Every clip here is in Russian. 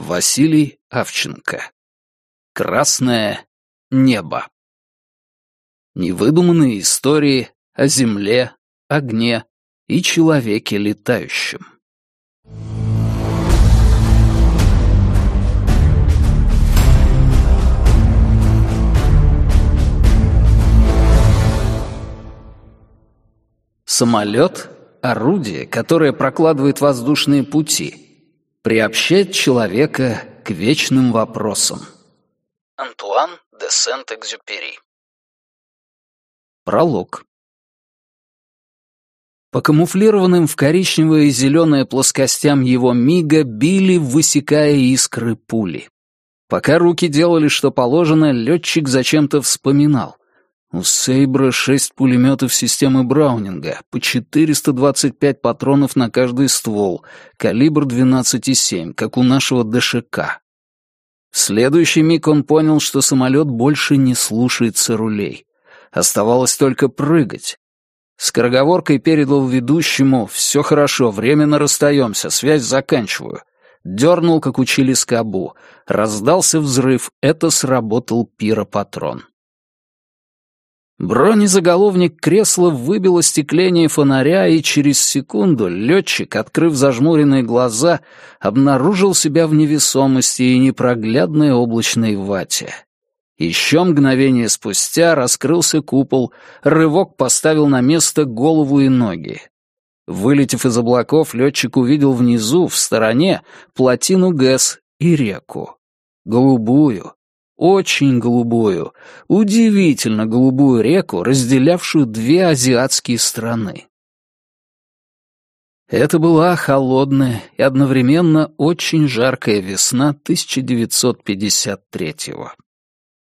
Василий Авченко. Красное небо. Невыдуманные истории о земле, огне и человеке летающем. Самолет — орудие, которое прокладывает воздушные пути, приобщает человека к вечным вопросам. Антуан де Сент-Экзюпери Пролог По камуфлированным в коричневое и зеленое плоскостям его мига били, высекая искры пули. Пока руки делали, что положено, летчик зачем-то вспоминал. У Сейбра шесть пулеметов системы Браунинга, по 425 патронов на каждый ствол, калибр 12,7, как у нашего ДШК. В следующий миг он понял, что самолет больше не слушается рулей. Оставалось только прыгать. Скороговоркой передал ведущему «Все хорошо, временно расстаемся, связь заканчиваю». Дернул, как учили скобу. Раздался взрыв, это сработал пиропатрон. Бронезаголовник кресла выбило стекление фонаря, и через секунду летчик, открыв зажмуренные глаза, обнаружил себя в невесомости и непроглядной облачной вате. Еще мгновение спустя раскрылся купол, рывок поставил на место голову и ноги. Вылетев из облаков, летчик увидел внизу, в стороне, плотину ГЭС и реку. Голубую, очень голубую, удивительно голубую реку, разделявшую две азиатские страны. Это была холодная и одновременно очень жаркая весна 1953-го.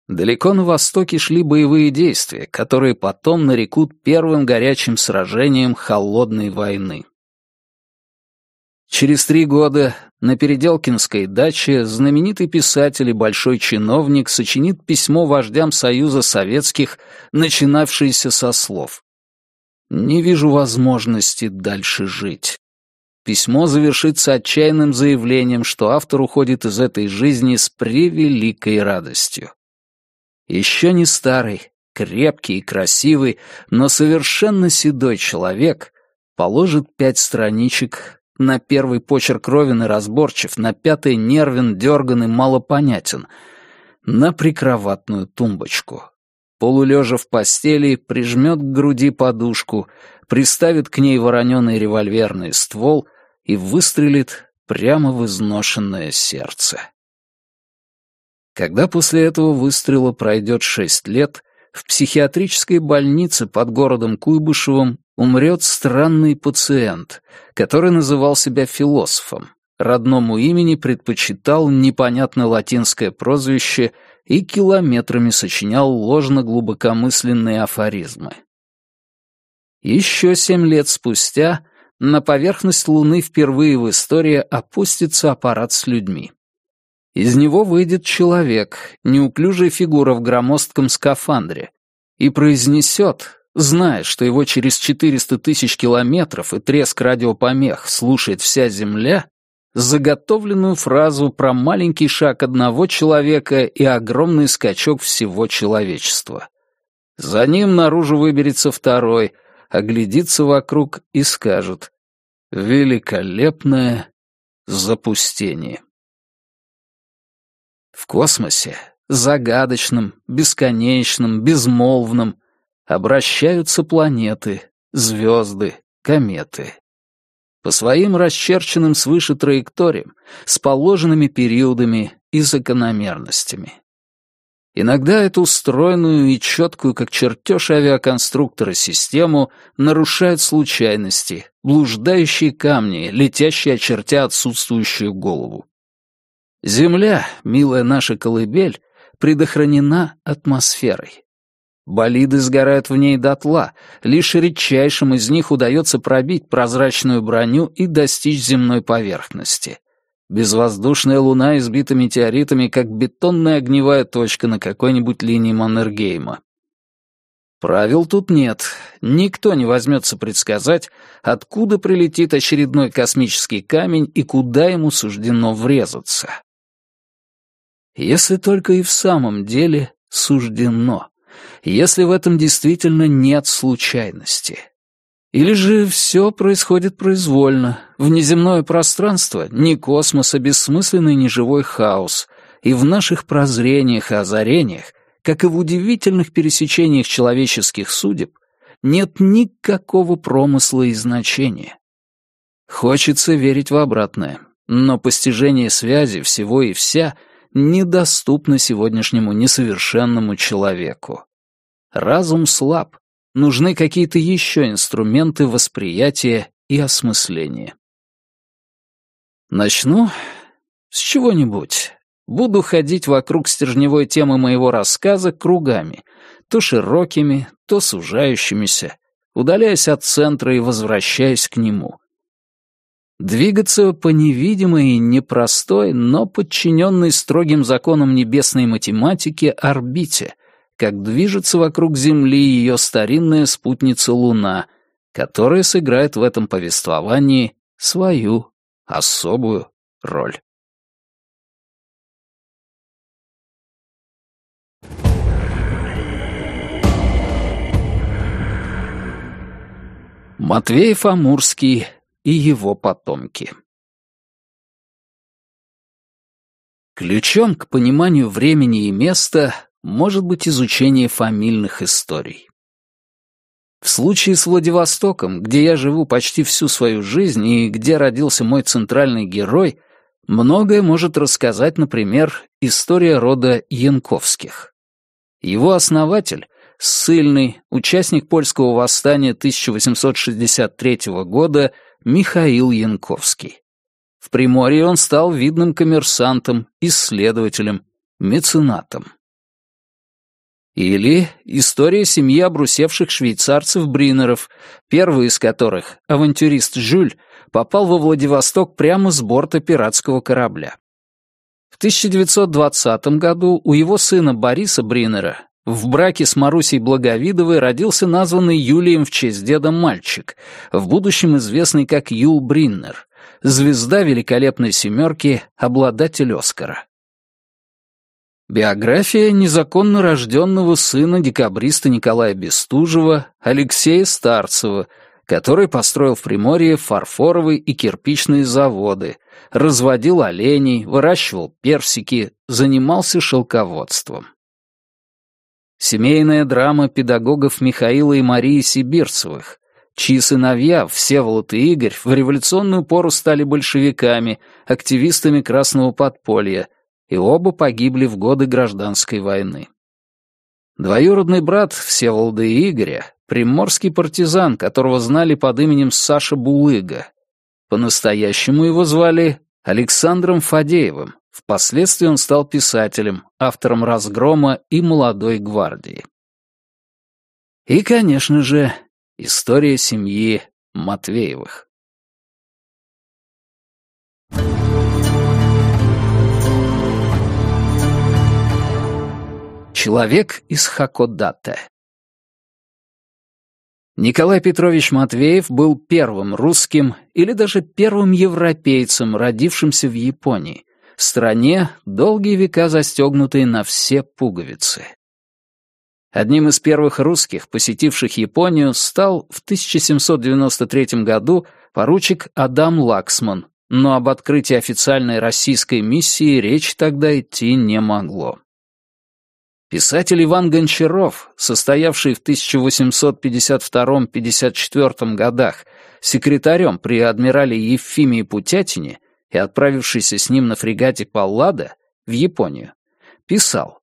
Далеко на востоке шли боевые действия, которые потом нарекут первым горячим сражением холодной войны. Через три года на Переделкинской даче знаменитый писатель и большой чиновник сочинит письмо вождям Союза Советских, начинавшееся со слов «Не вижу возможности дальше жить». Письмо завершится отчаянным заявлением, что автор уходит из этой жизни с превеликой радостью. Еще не старый, крепкий и красивый, но совершенно седой человек положит пять страничек на первый почерк ровен и разборчив, на пятый нервен, дерган и малопонятен. На прикроватную тумбочку. Полулежа в постели, прижмет к груди подушку, приставит к ней вороненый револьверный ствол и выстрелит прямо в изношенное сердце. Когда после этого выстрела пройдет шесть лет, в психиатрической больнице под городом Куйбышевым умрет странный пациент, который называл себя философом, родному имени предпочитал непонятное латинское прозвище и километрами сочинял ложно-глубокомысленные афоризмы. Еще семь лет спустя на поверхность Луны впервые в истории опустится аппарат с людьми. Из него выйдет человек, неуклюжая фигура в громоздком скафандре, и произнесет, зная, что его через 400 тысяч километров и треск радиопомех слушает вся Земля, заготовленную фразу про маленький шаг одного человека и огромный скачок всего человечества. За ним наружу выберется второй, оглядится вокруг и скажет «Великолепное запустение». В космосе, загадочном, бесконечном, безмолвном, обращаются планеты, звезды, кометы. По своим расчерченным свыше траекториям, с положенными периодами и закономерностями. Иногда эту устроенную и четкую, как чертеж авиаконструктора, систему нарушают случайности, блуждающие камни, летящие очертя отсутствующую голову. Земля, милая наша колыбель, предохранена атмосферой. Болиды сгорают в ней дотла, лишь редчайшим из них удается пробить прозрачную броню и достичь земной поверхности. Безвоздушная луна избита метеоритами, как бетонная огневая точка на какой-нибудь линии Маннергейма. Правил тут нет. Никто не возьмется предсказать, откуда прилетит очередной космический камень и куда ему суждено врезаться. Если только и в самом деле суждено. Если в этом действительно нет случайности. Или же все происходит произвольно, внеземное пространство, не космос, а бессмысленный неживой хаос, и в наших прозрениях и озарениях, как и в удивительных пересечениях человеческих судеб, нет никакого промысла и значения. Хочется верить в обратное, но постижение связи всего и вся недоступно сегодняшнему несовершенному человеку. Разум слаб, нужны какие-то еще инструменты восприятия и осмысления. Начну с чего-нибудь. Буду ходить вокруг стержневой темы моего рассказа кругами, то широкими, то сужающимися, удаляясь от центра и возвращаясь к нему. Двигаться по невидимой и непростой, но подчиненной строгим законам небесной математики орбите, как движется вокруг Земли ее старинная спутница Луна, которая сыграет в этом повествовании свою особую роль. Матвеев Амурский и его потомки Ключом к пониманию времени и места может быть изучение фамильных историй. В случае с Владивостоком, где я живу почти всю свою жизнь и где родился мой центральный герой, многое может рассказать, например, история рода Янковских. Его основатель, ссыльный, участник польского восстания 1863 года Михаил Янковский. В Приморье он стал видным коммерсантом, исследователем, меценатом. Или история семьи обрусевших швейцарцев-бринеров, первый из которых, авантюрист Жюль, попал во Владивосток прямо с борта пиратского корабля. В 1920 году у его сына Бориса Бринера в браке с Марусей Благовидовой родился названный Юлием в честь деда мальчик, в будущем известный как Юл Бриннер, звезда великолепной семерки, обладатель Оскара. Биография незаконно рожденного сына декабриста Николая Бестужева, Алексея Старцева, который построил в Приморье фарфоровые и кирпичные заводы, разводил оленей, выращивал персики, занимался шелководством. Семейная драма педагогов Михаила и Марии Сибирцевых, чьи сыновья, Всеволод и Игорь, в революционную пору стали большевиками, активистами Красного подполья — и оба погибли в годы гражданской войны. Двоюродный брат Всеволода и Игоря — приморский партизан, которого знали под именем Саша Булыга. По-настоящему его звали Александром Фадеевым. Впоследствии он стал писателем, автором «Разгрома» и «Молодой гвардии». И, конечно же, история семьи Матвеевых. Человек из Хакодате. Николай Петрович Матвеев был первым русским или даже первым европейцем, родившимся в Японии, стране, долгие века застегнутой на все пуговицы. Одним из первых русских, посетивших Японию, стал в 1793 году поручик Адам Лаксман, но об открытии официальной российской миссии речь тогда идти не могло. Писатель Иван Гончаров, состоявший в 1852-54 годах секретарем при адмирале Ефимии Путятине и отправившийся с ним на фрегате Паллада в Японию, писал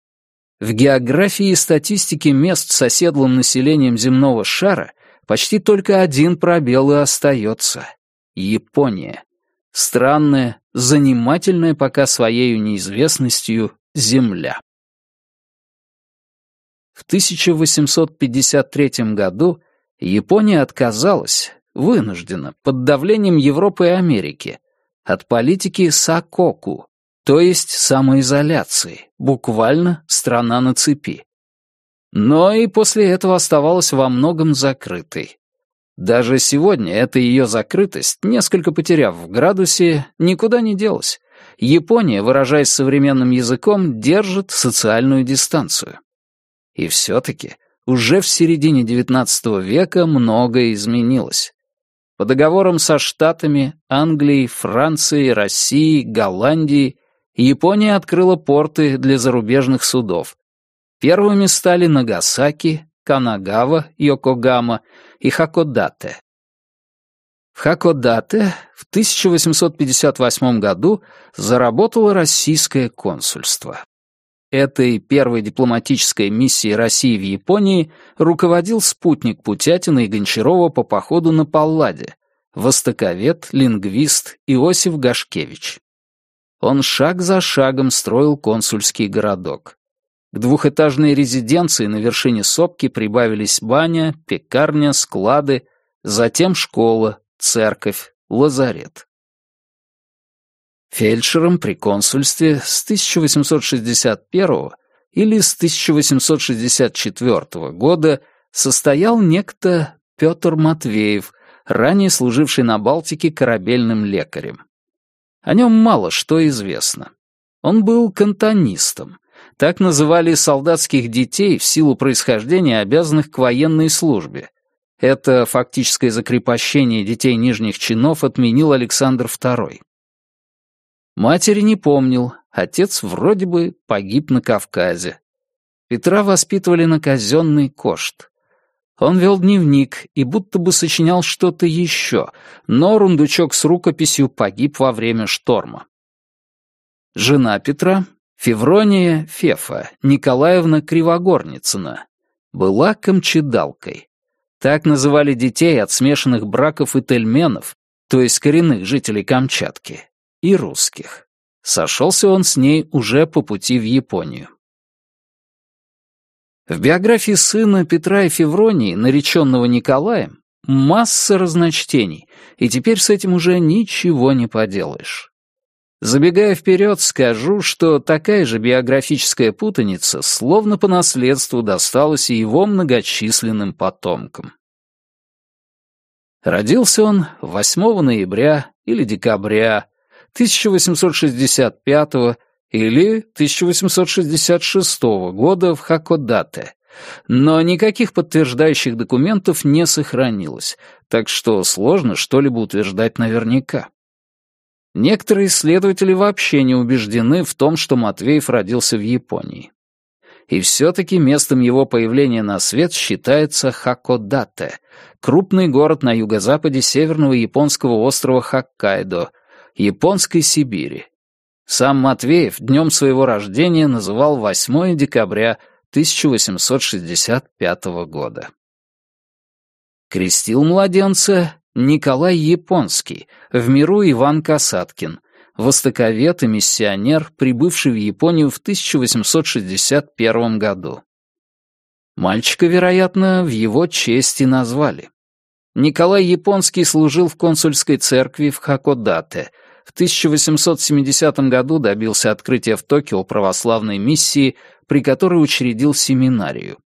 «В географии и статистике мест с оседлым населением земного шара почти только один пробел и остается — Япония. Странная, занимательная пока своей неизвестностью земля». В 1853 году Япония отказалась, вынуждена, под давлением Европы и Америки, от политики сакоку, то есть самоизоляции, буквально страна на цепи. Но и после этого оставалась во многом закрытой. Даже сегодня эта ее закрытость, несколько потеряв в градусе, никуда не делась, Япония, выражаясь современным языком, держит социальную дистанцию. И все-таки уже в середине XIX века многое изменилось. По договорам со Штатами, Англией, Францией, Россией, Голландией Япония открыла порты для зарубежных судов. Первыми стали Нагасаки, Канагава, Йокогама и Хакодате. В Хакодате в 1858 году заработало российское консульство. Этой первой дипломатической миссией России в Японии руководил спутник Путятина и Гончарова по походу на Палладе, востоковед, лингвист Иосиф Гашкевич. Он шаг за шагом строил консульский городок. К двухэтажной резиденции на вершине сопки прибавились баня, пекарня, склады, затем школа, церковь, лазарет. Фельдшером при консульстве с 1861 или с 1864 года состоял некто Петр Матвеев, ранее служивший на Балтике корабельным лекарем. О нем мало что известно. Он был кантонистом. Так называли солдатских детей в силу происхождения, обязанных к военной службе. Это фактическое закрепощение детей нижних чинов отменил Александр II. Матери не помнил, отец вроде бы погиб на Кавказе. Петра воспитывали на казенный кошт. Он вел дневник и будто бы сочинял что-то еще, но рундучок с рукописью погиб во время шторма. Жена Петра, Феврония Фефа Николаевна Кривогорницына, была камчедалкой. Так называли детей от смешанных браков и тельменов, то есть коренных жителей Камчатки и русских. Сошелся он с ней уже по пути в Японию. В биографии сына Петра и Февронии, нареченного Николаем, масса разночтений, и теперь с этим уже ничего не поделаешь. Забегая вперед, скажу, что такая же биографическая путаница словно по наследству досталась и его многочисленным потомкам. Родился он 8 ноября или декабря 1865 или 1866 года в Хакодате, но никаких подтверждающих документов не сохранилось, так что сложно что-либо утверждать наверняка. Некоторые исследователи вообще не убеждены в том, что Матвеев родился в Японии. И все-таки местом его появления на свет считается Хакодате, крупный город на юго-западе северного японского острова Хоккайдо, японской Сибири. Сам Матвеев днем своего рождения называл 8 декабря 1865 года. Крестил младенца Николай Японский, в миру Иван Касаткин, востоковед и миссионер, прибывший в Японию в 1861 году. Мальчика, вероятно, в его честь и назвали. Николай Японский служил в консульской церкви в Хакодате — в 1870 году добился открытия в Токио православной миссии, при которой учредил семинарию.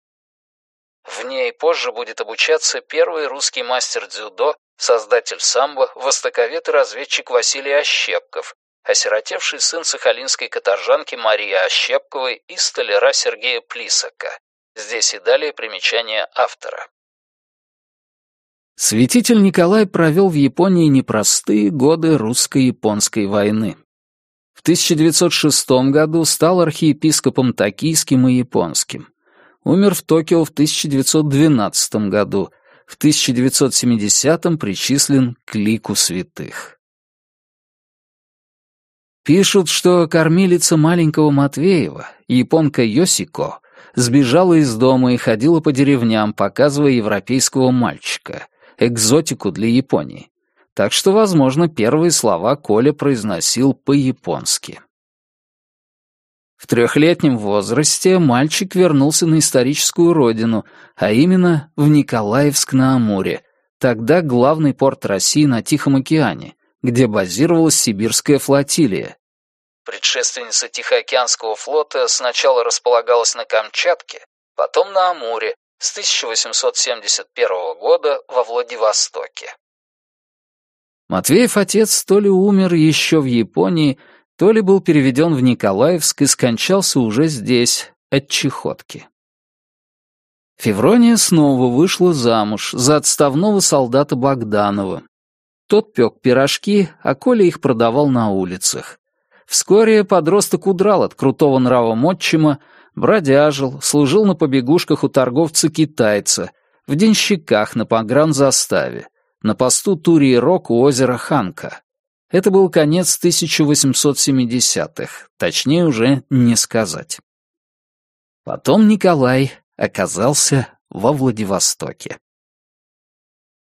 В ней позже будет обучаться первый русский мастер дзюдо, создатель самбо, востоковед и разведчик Василий Ощепков, осиротевший сын сахалинской каторжанки Марии Ощепковой и столяра Сергея Плисака. Здесь и далее примечание автора. Святитель Николай провел в Японии непростые годы русско-японской войны. В 1906 году стал архиепископом токийским и японским. Умер в Токио в 1912 году, в 1970 причислен к лику святых. Пишут, что кормилица маленького Матвеева, японка Йосико, сбежала из дома и ходила по деревням, показывая европейского мальчика — экзотику для Японии. Так что, возможно, первые слова Коля произносил по-японски. В трехлетнем возрасте мальчик вернулся на историческую родину, а именно в Николаевск-на-Амуре, тогда главный порт России на Тихом океане, где базировалась сибирская флотилия. Предшественница Тихоокеанского флота сначала располагалась на Камчатке, потом на Амуре, с 1871 года во Владивостоке. Матвеев отец то ли умер еще в Японии, то ли был переведен в Николаевск и скончался уже здесь, от чехотки. Феврония снова вышла замуж за отставного солдата Богданова. Тот пек пирожки, а Коля их продавал на улицах. Вскоре подросток удрал от крутого нрава отчима, бродяжил, служил на побегушках у торговца-китайца, в денщиках на погранзаставе, на посту Турии-Рок у озера Ханка. Это был конец 1870-х, точнее уже не сказать. Потом Николай оказался во Владивостоке.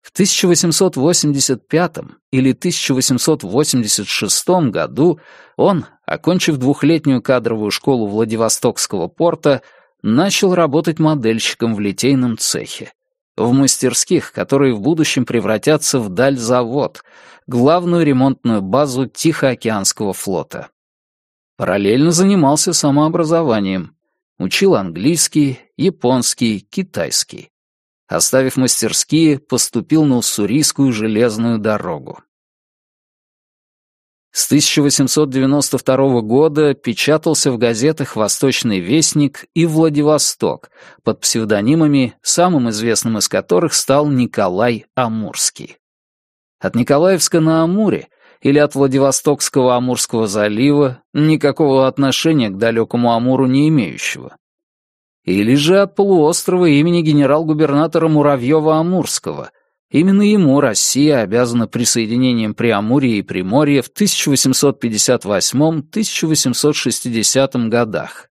В 1885 или 1886 году он, окончив двухлетнюю кадровую школу Владивостокского порта, начал работать модельщиком в литейном цехе, в мастерских, которые в будущем превратятся в Дальзавод, главную ремонтную базу Тихоокеанского флота. Параллельно занимался самообразованием, учил английский, японский, китайский. Оставив мастерские, поступил на Уссурийскую железную дорогу. С 1892 года печатался в газетах «Восточный вестник» и «Владивосток» под псевдонимами, самым известным из которых стал Николай Амурский. От Николаевска на Амуре или от Владивостокского Амурского залива никакого отношения к далекому Амуру не имеющего или же от полуострова имени генерал-губернатора Муравьева-Амурского. Именно ему Россия обязана присоединением Преамурья и Приморья в 1858-1860 годах,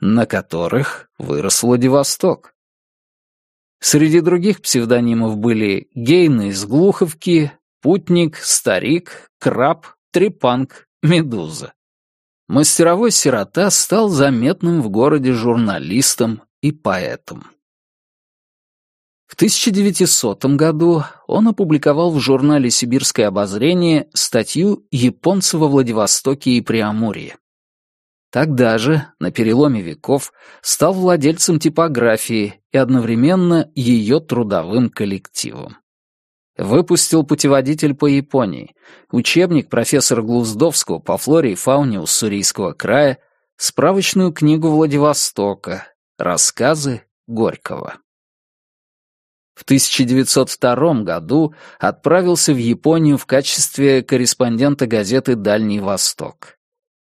на которых вырос Владивосток. Среди других псевдонимов были Гейна из Глуховки, Путник, Старик, Краб, Трепанг, Медуза. Мастеровой сирота стал заметным в городе журналистом и поэтом. В 1900 году он опубликовал в журнале «Сибирское обозрение» статью «Японцы во Владивостоке и Преамурье». Тогда же, на переломе веков, стал владельцем типографии и одновременно ее трудовым коллективом. Выпустил путеводитель по Японии, учебник профессора Глуздовского по флоре и фауне Уссурийского края, справочную книгу Владивостока, рассказы Горького. В 1902 году отправился в Японию в качестве корреспондента газеты «Дальний Восток».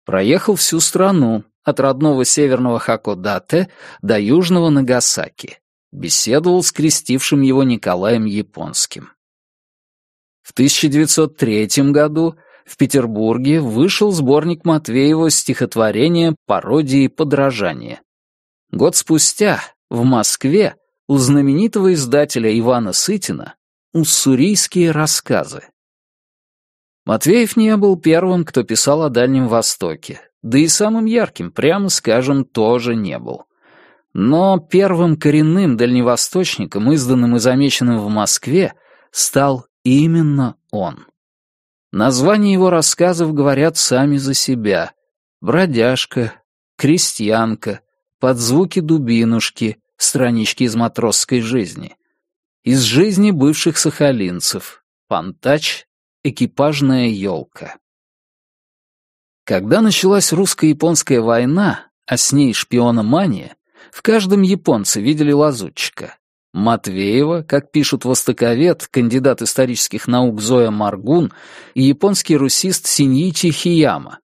Проехал всю страну, от родного северного Хакодате до южного Нагасаки. Беседовал с крестившим его Николаем Японским. В 1903 году в Петербурге вышел сборник Матвеева стихотворения, пародии и подражания. Год спустя в Москве у знаменитого издателя Ивана Сытина «Уссурийские рассказы». Матвеев не был первым, кто писал о Дальнем Востоке, да и самым ярким, прямо скажем, тоже не был. Но первым коренным дальневосточником, изданным и замеченным в Москве, стал Именно он. Названия его рассказов говорят сами за себя. «Бродяжка», «Крестьянка», «Под звуки дубинушки», странички из матросской жизни. Из жизни бывших сахалинцев, «Пантач», «Экипажная елка». Когда началась русско-японская война, а с ней шпиономания, в каждом японце видели лазутчика. Матвеева, как пишут востоковед, кандидат исторических наук Зоя Маргун и японский русист Синьичи Хияма,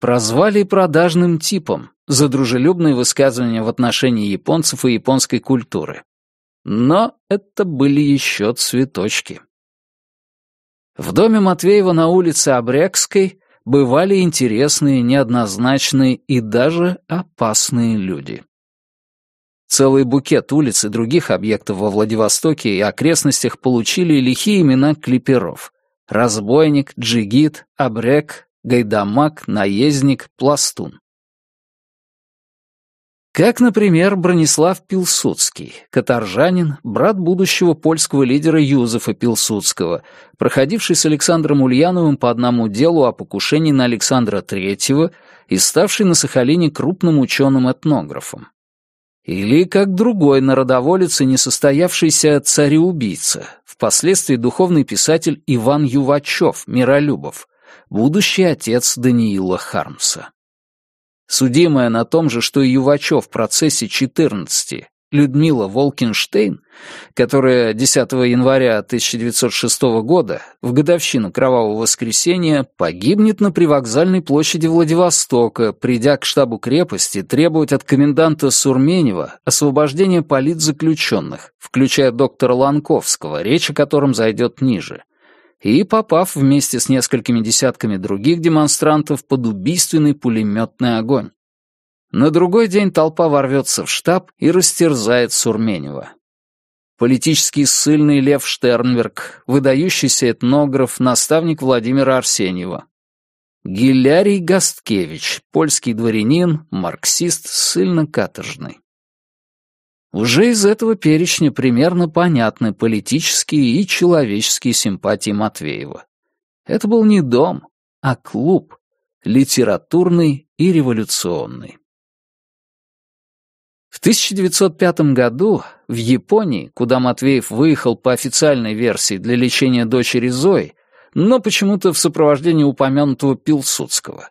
прозвали продажным типом за дружелюбные высказывания в отношении японцев и японской культуры. Но это были еще цветочки. В доме Матвеева на улице Обрекской бывали интересные, неоднозначные и даже опасные люди. Целый букет улиц и других объектов во Владивостоке и окрестностях получили лихие имена клиперов. Разбойник, джигит, абрек, гайдамак, наездник, пластун. Как, например, Бронислав Пилсудский, каторжанин, брат будущего польского лидера Юзефа Пилсудского, проходивший с Александром Ульяновым по одному делу о покушении на Александра III и ставший на Сахалине крупным ученым-этнографом. Или как другой народоволец и несостоявшийся цареубийца, впоследствии духовный писатель Иван Ювачев, Миролюбов, будущий отец Даниила Хармса. Судимая на том же, что и Ювачев в процессе 14, Людмила Волкенштейн, которая 10 января 1906 года, в годовщину Кровавого воскресенья, погибнет на привокзальной площади Владивостока, придя к штабу крепости требовать от коменданта Сурменева освобождения политзаключенных, включая доктора Ланковского, речь о котором зайдет ниже, и попав вместе с несколькими десятками других демонстрантов под убийственный пулеметный огонь. На другой день толпа ворвется в штаб и растерзает Сурменева. Политический ссыльный Лев Штернберг, выдающийся этнограф, наставник Владимира Арсеньева. Гилярий Гасткевич, польский дворянин, марксист, ссыльно-каторжный. Уже из этого перечня примерно понятны политические и человеческие симпатии Матвеева. Это был не дом, а клуб, литературный и революционный. В 1905 году в Японии, куда Матвеев выехал по официальной версии для лечения дочери Зои, но почему-то в сопровождении упомянутого Пилсудского,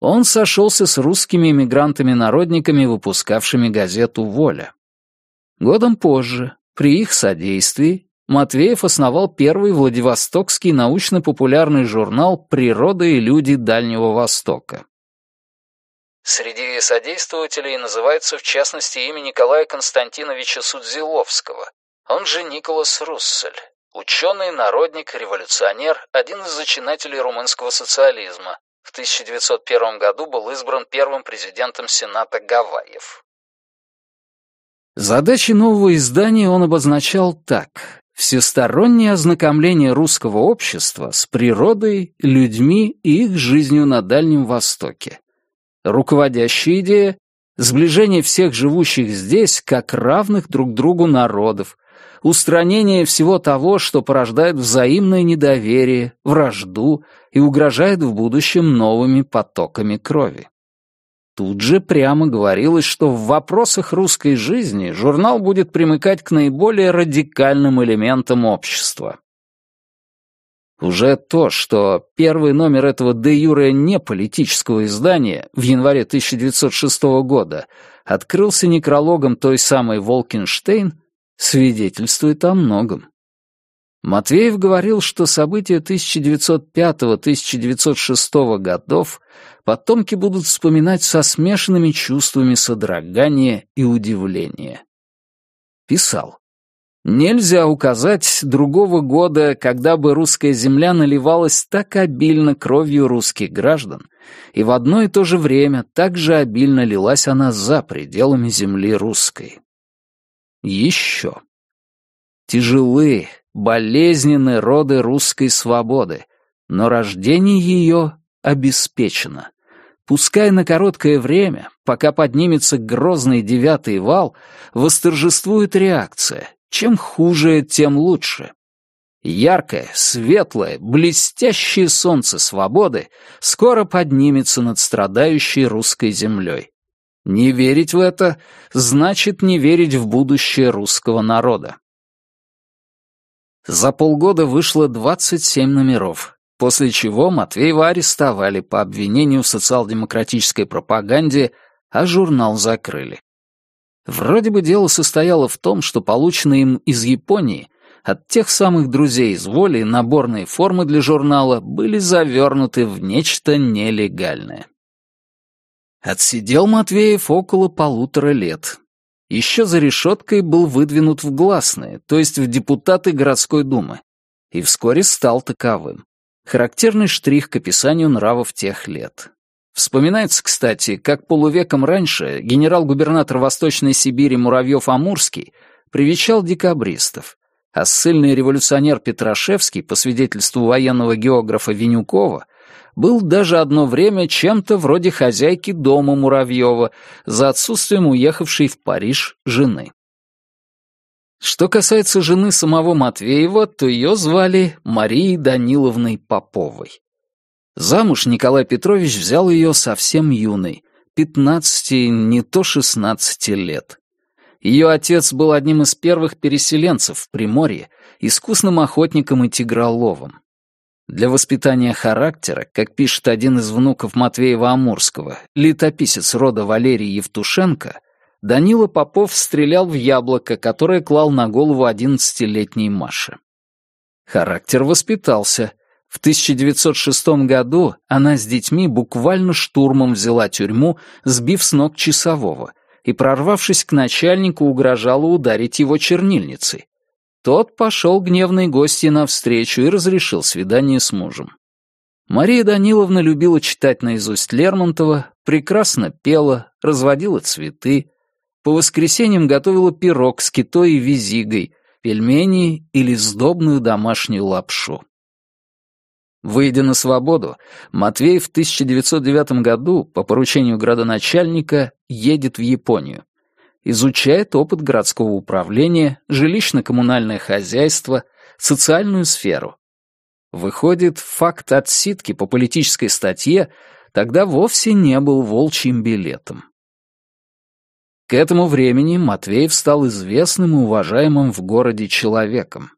он сошелся с русскими эмигрантами-народниками, выпускавшими газету «Воля». Годом позже, при их содействии, Матвеев основал первый Владивостокский научно-популярный журнал «Природа и люди Дальнего Востока». Среди содействователей называется в частности имя Николая Константиновича Судзиловского, он же Николас Руссель, ученый, народник, революционер, один из зачинателей румынского социализма. В 1901 году был избран первым президентом Сената Гавайев. Задачи нового издания он обозначал так. Всестороннее ознакомление русского общества с природой, людьми и их жизнью на Дальнем Востоке. Руководящая идея — сближение всех живущих здесь как равных друг другу народов, устранение всего того, что порождает взаимное недоверие, вражду и угрожает в будущем новыми потоками крови. Тут же прямо говорилось, что в вопросах русской жизни журнал будет примыкать к наиболее радикальным элементам общества. Уже то, что первый номер этого де юре не политического издания в январе 1906 года открылся некрологом той самой Волкенштейн, свидетельствует о многом. Матвеев говорил, что события 1905-1906 годов потомки будут вспоминать со смешанными чувствами содрогания и удивления. Писал. Нельзя указать другого года, когда бы русская земля наливалась так обильно кровью русских граждан, и в одно и то же время так же обильно лилась она за пределами земли русской. Еще. Тяжелы, болезненны роды русской свободы, но рождение ее обеспечено. Пускай на короткое время, пока поднимется грозный девятый вал, восторжествует реакция, чем хуже, тем лучше. Яркое, светлое, блестящее солнце свободы скоро поднимется над страдающей русской землей. Не верить в это значит не верить в будущее русского народа. За полгода вышло 27 номеров, после чего Матвеева арестовали по обвинению в социал-демократической пропаганде, а журнал закрыли. Вроде бы дело состояло в том, что полученные им из Японии от тех самых друзей из воли наборные формы для журнала были завернуты в нечто нелегальное. Отсидел Матвеев около полутора лет. Еще за решеткой был выдвинут в гласные, то есть в депутаты городской думы, и вскоре стал таковым. Характерный штрих к описанию нравов тех лет. Вспоминается, кстати, как полувеком раньше генерал-губернатор Восточной Сибири Муравьев-Амурский привечал декабристов, а ссыльный революционер Петрашевский, по свидетельству военного географа Винюкова, был даже одно время чем-то вроде хозяйки дома Муравьева за отсутствием уехавшей в Париж жены. Что касается жены самого Матвеева, то ее звали Марией Даниловной Поповой. Замуж Николай Петрович взял ее совсем юной, пятнадцати, не то шестнадцати лет. Ее отец был одним из первых переселенцев в Приморье, искусным охотником и тигроловом. Для воспитания характера, как пишет один из внуков Матвеева-Амурского, летописец рода Валерий Евтушенко, Данила Попов стрелял в яблоко, которое клал на голову одиннадцатилетней Маши. Характер воспитался. В 1906 году она с детьми буквально штурмом взяла тюрьму, сбив с ног часового, и, прорвавшись к начальнику, угрожала ударить его чернильницей. Тот пошел гневной гости навстречу и разрешил свидание с мужем. Мария Даниловна любила читать наизусть Лермонтова, прекрасно пела, разводила цветы, по воскресеньям готовила пирог с китой и визигой, пельмени или сдобную домашнюю лапшу. Выйдя на свободу, Матвей в 1909 году по поручению градоначальника едет в Японию изучает опыт городского управления, жилищно-коммунальное хозяйство, социальную сферу. Выходит, факт отсидки по политической статье тогда вовсе не был волчьим билетом. К этому времени Матвеев стал известным и уважаемым в городе человеком.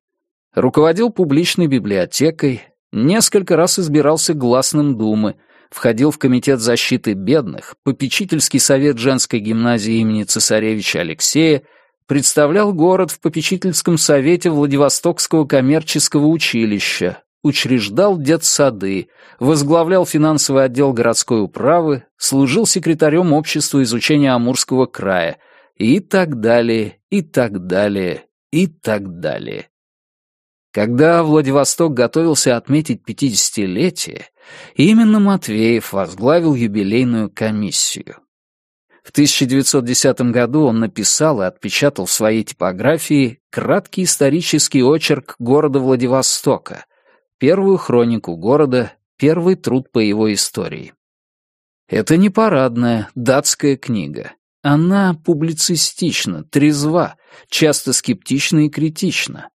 Руководил публичной библиотекой, несколько раз избирался гласным Думы, входил в Комитет защиты бедных, попечительский совет женской гимназии имени цесаревича Алексея, представлял город в попечительском совете Владивостокского коммерческого училища, учреждал детсады, возглавлял финансовый отдел городской управы, служил секретарем общества изучения Амурского края и так далее, и так далее, и так далее. Когда Владивосток готовился отметить пятидесятилетие, именно Матвеев возглавил юбилейную комиссию. В 1910 году он написал и отпечатал в своей типографии краткий исторический очерк города Владивостока, первую хронику города, первый труд по его истории. Это не парадная датская книга. Она публицистична, трезва, часто скептична и критична.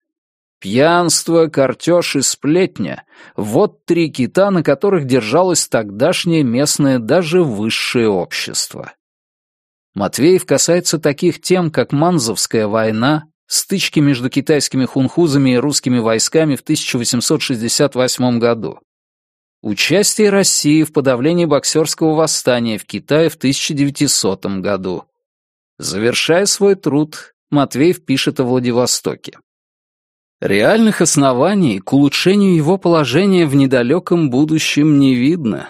Пьянство, картеж и сплетня — вот три кита, на которых держалось тогдашнее местное даже высшее общество. Матвеев касается таких тем, как Манзовская война, стычки между китайскими хунхузами и русскими войсками в 1868 году, участие России в подавлении боксерского восстания в Китае в 1900 году. Завершая свой труд, Матвеев пишет о Владивостоке. Реальных оснований к улучшению его положения в недалеком будущем не видно.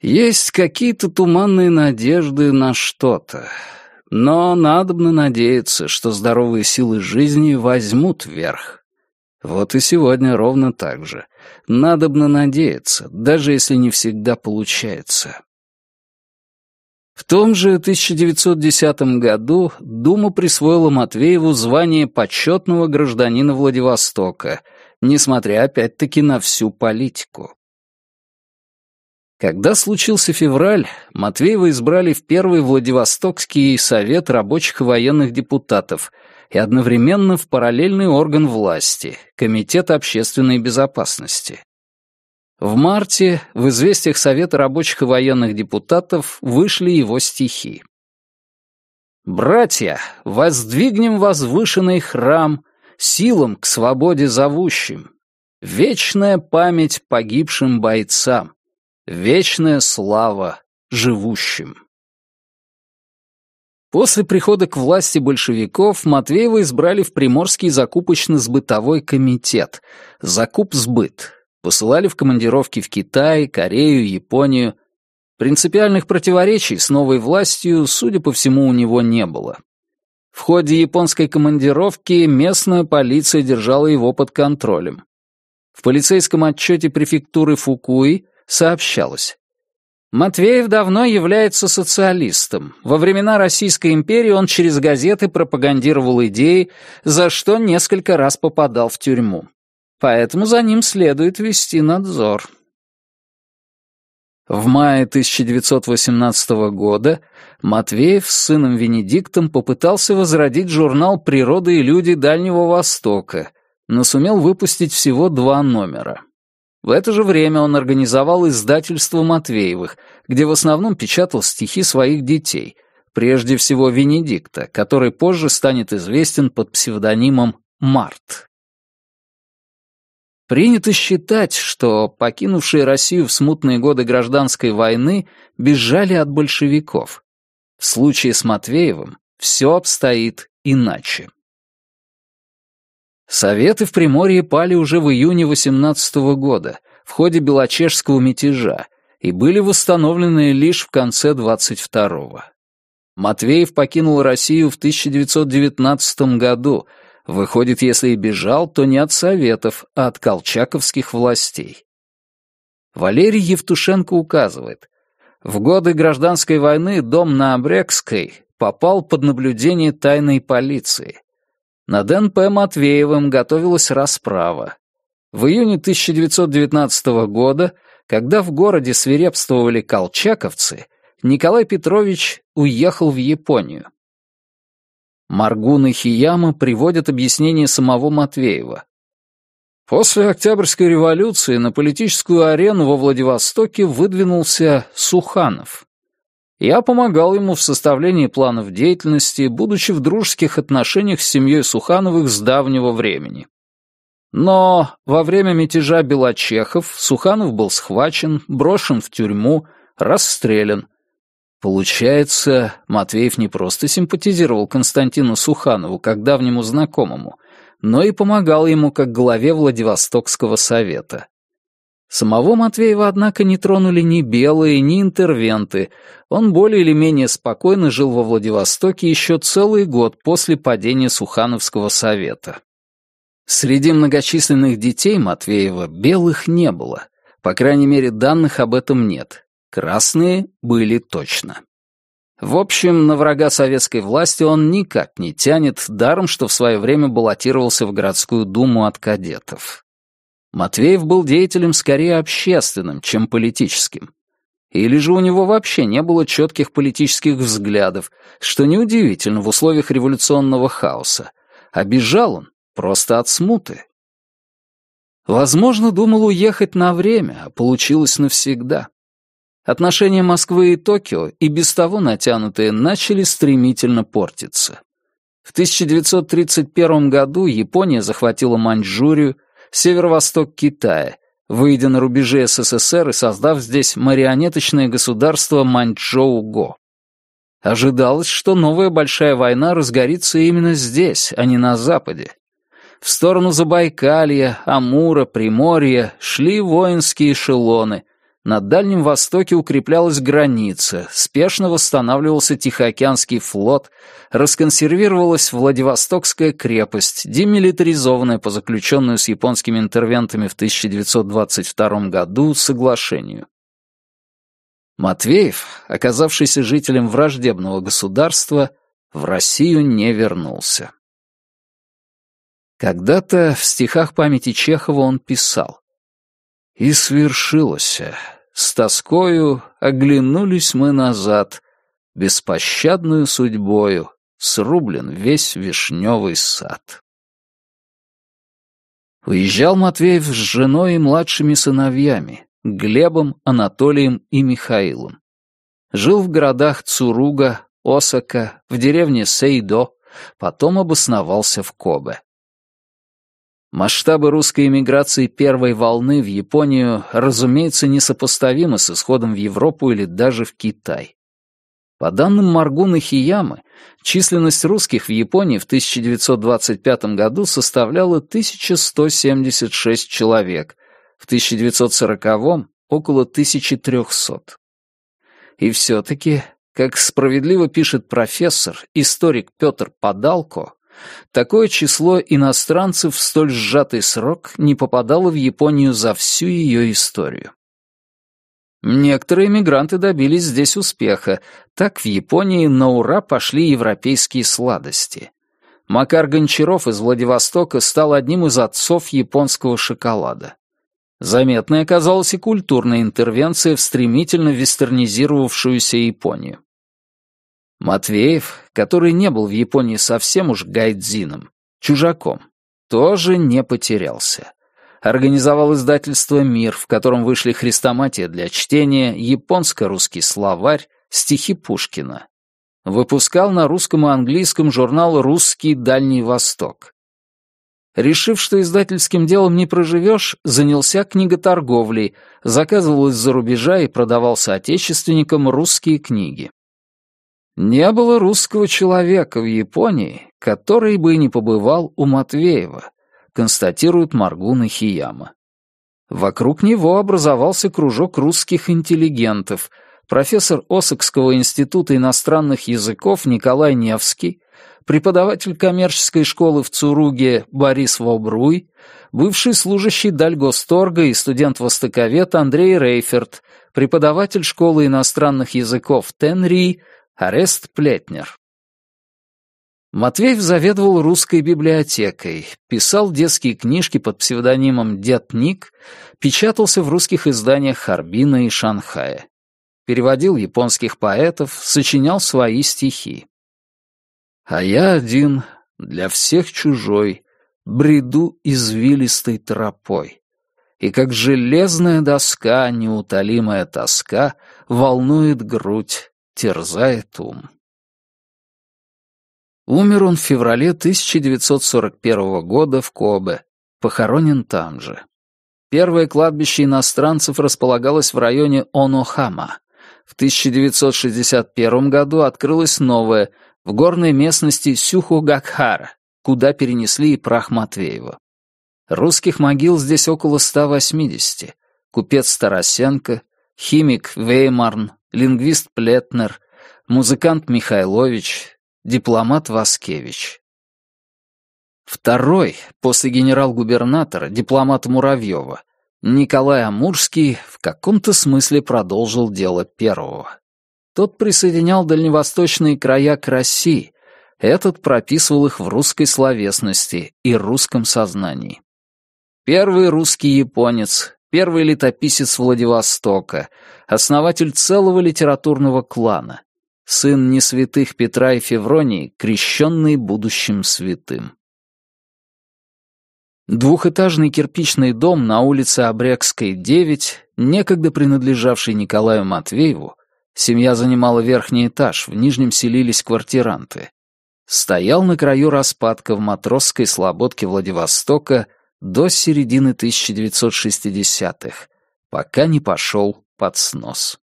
Есть какие-то туманные надежды на что-то. Но надобно надеяться, что здоровые силы жизни возьмут верх. Вот и сегодня ровно так же. Надобно надеяться, даже если не всегда получается. В том же 1910 году Дума присвоила Матвееву звание почетного гражданина Владивостока, несмотря опять-таки на всю политику. Когда случился февраль, Матвеева избрали в первый Владивостокский совет рабочих и военных депутатов и одновременно в параллельный орган власти — Комитет общественной безопасности. В марте в известиях Совета рабочих и военных депутатов вышли его стихи. «Братья, воздвигнем возвышенный храм, силам к свободе зовущим, вечная память погибшим бойцам, вечная слава живущим». После прихода к власти большевиков Матвеева избрали в Приморский закупочно-сбытовой комитет «Закуп-сбыт», посылали в командировки в Китай, Корею, Японию. Принципиальных противоречий с новой властью, судя по всему, у него не было. В ходе японской командировки местная полиция держала его под контролем. В полицейском отчете префектуры Фукуи сообщалось. Матвеев давно является социалистом. Во времена Российской империи он через газеты пропагандировал идеи, за что несколько раз попадал в тюрьму поэтому за ним следует вести надзор. В мае 1918 года Матвеев с сыном Венедиктом попытался возродить журнал «Природа и люди Дальнего Востока», но сумел выпустить всего два номера. В это же время он организовал издательство Матвеевых, где в основном печатал стихи своих детей, прежде всего Венедикта, который позже станет известен под псевдонимом Март. Принято считать, что покинувшие Россию в смутные годы гражданской войны бежали от большевиков. В случае с Матвеевым все обстоит иначе. Советы в Приморье пали уже в июне 18 года в ходе Белочежского мятежа и были восстановлены лишь в конце 22-го. Матвеев покинул Россию в 1919 году. Выходит, если и бежал, то не от Советов, а от колчаковских властей. Валерий Евтушенко указывает, в годы гражданской войны дом на Обрекской попал под наблюдение тайной полиции. Над НП Матвеевым готовилась расправа. В июне 1919 года, когда в городе свирепствовали колчаковцы, Николай Петрович уехал в Японию. Маргун и Хияма приводят объяснение самого Матвеева. После Октябрьской революции на политическую арену во Владивостоке выдвинулся Суханов. Я помогал ему в составлении планов деятельности, будучи в дружеских отношениях с семьей Сухановых с давнего времени. Но во время мятежа Белочехов Суханов был схвачен, брошен в тюрьму, расстрелян, Получается, Матвеев не просто симпатизировал Константину Суханову как давнему знакомому, но и помогал ему как главе Владивостокского совета. Самого Матвеева, однако, не тронули ни белые, ни интервенты. Он более или менее спокойно жил во Владивостоке еще целый год после падения Сухановского совета. Среди многочисленных детей Матвеева белых не было. По крайней мере, данных об этом нет. Красные были точно. В общем, на врага советской власти он никак не тянет, даром что в свое время баллотировался в городскую думу от кадетов. Матвеев был деятелем скорее общественным, чем политическим. Или же у него вообще не было четких политических взглядов, что неудивительно в условиях революционного хаоса. А бежал он просто от смуты. Возможно, думал уехать на время, а получилось навсегда. Отношения Москвы и Токио, и без того натянутые, начали стремительно портиться. В 1931 году Япония захватила Маньчжурию, северо-восток Китая, выйдя на рубежи СССР и создав здесь марионеточное государство Маньчжоу-Го. Ожидалось, что новая большая война разгорится именно здесь, а не на Западе. В сторону Забайкалья, Амура, Приморья шли воинские эшелоны, на Дальнем Востоке укреплялась граница, спешно восстанавливался Тихоокеанский флот, расконсервировалась Владивостокская крепость, демилитаризованная по заключенную с японскими интервентами в 1922 году соглашению. Матвеев, оказавшийся жителем враждебного государства, в Россию не вернулся. Когда-то в стихах памяти Чехова он писал и свершилось. С тоскою оглянулись мы назад, Беспощадную судьбою срублен весь вишневый сад. Уезжал Матвеев с женой и младшими сыновьями, Глебом, Анатолием и Михаилом. Жил в городах Цуруга, Осака, в деревне Сейдо, потом обосновался в Кобе. Масштабы русской эмиграции первой волны в Японию, разумеется, несопоставимы с исходом в Европу или даже в Китай. По данным Маргуна Хиямы, численность русских в Японии в 1925 году составляла 1176 человек, в 1940 — около 1300. И все-таки, как справедливо пишет профессор, историк Петр Подалко, Такое число иностранцев в столь сжатый срок не попадало в Японию за всю ее историю. Некоторые мигранты добились здесь успеха. Так в Японии на ура пошли европейские сладости. Макар Гончаров из Владивостока стал одним из отцов японского шоколада. Заметной оказалась и культурная интервенция в стремительно вестернизировавшуюся Японию. Матвеев, который не был в Японии совсем уж гайдзином, чужаком, тоже не потерялся. Организовал издательство «Мир», в котором вышли хрестоматия для чтения, японско-русский словарь, стихи Пушкина. Выпускал на русском и английском журнал «Русский Дальний Восток». Решив, что издательским делом не проживешь, занялся книготорговлей, заказывал из-за рубежа и продавал соотечественникам русские книги. Не было русского человека в Японии, который бы не побывал у Матвеева, констатирует Маргуна Хияма. Вокруг него образовался кружок русских интеллигентов, профессор Осокского института иностранных языков Николай Невский, преподаватель коммерческой школы в Цуруге Борис Вобруй, бывший служащий Дальгосторга и студент-востоковед Андрей Рейферт, преподаватель школы иностранных языков Тенри, Арест Плетнер. Матвеев заведовал русской библиотекой, писал детские книжки под псевдонимом «Дед Ник», печатался в русских изданиях Харбина и Шанхая. Переводил японских поэтов, сочинял свои стихи. А я один, для всех чужой, бреду извилистой тропой. И как железная доска, неутолимая тоска, волнует грудь, терзает ум. Умер он в феврале 1941 года в Кобе, похоронен там же. Первое кладбище иностранцев располагалось в районе Онохама. В 1961 году открылось новое, в горной местности Сюхугакхара, куда перенесли и прах Матвеева. Русских могил здесь около 180. Купец Тарасенко, химик Веймарн, лингвист Плетнер, музыкант Михайлович, дипломат Васкевич. Второй, после генерал-губернатора, дипломата Муравьева, Николай Амурский в каком-то смысле продолжил дело первого. Тот присоединял дальневосточные края к России, этот прописывал их в русской словесности и русском сознании. Первый русский японец, первый летописец Владивостока, основатель целого литературного клана, сын несвятых Петра и Февронии, крещенный будущим святым. Двухэтажный кирпичный дом на улице Обрекской, 9, некогда принадлежавший Николаю Матвееву, Семья занимала верхний этаж, в нижнем селились квартиранты. Стоял на краю распадка в матросской слободке Владивостока до середины 1960-х, пока не пошел под снос.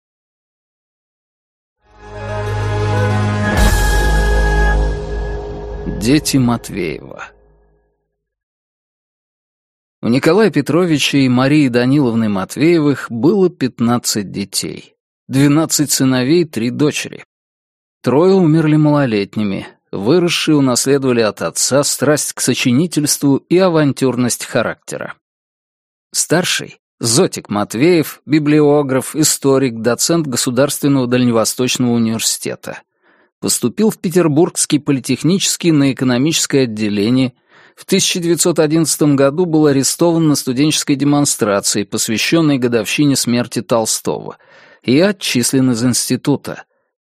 Дети Матвеева У Николая Петровича и Марии Даниловны Матвеевых было 15 детей. Двенадцать сыновей, три дочери. Трое умерли малолетними, выросшие унаследовали от отца страсть к сочинительству и авантюрность характера. Старший, Зотик Матвеев, библиограф, историк, доцент Государственного Дальневосточного университета. Поступил в Петербургский политехнический на экономическое отделение, в 1911 году был арестован на студенческой демонстрации, посвященной годовщине смерти Толстого — и отчислен из института.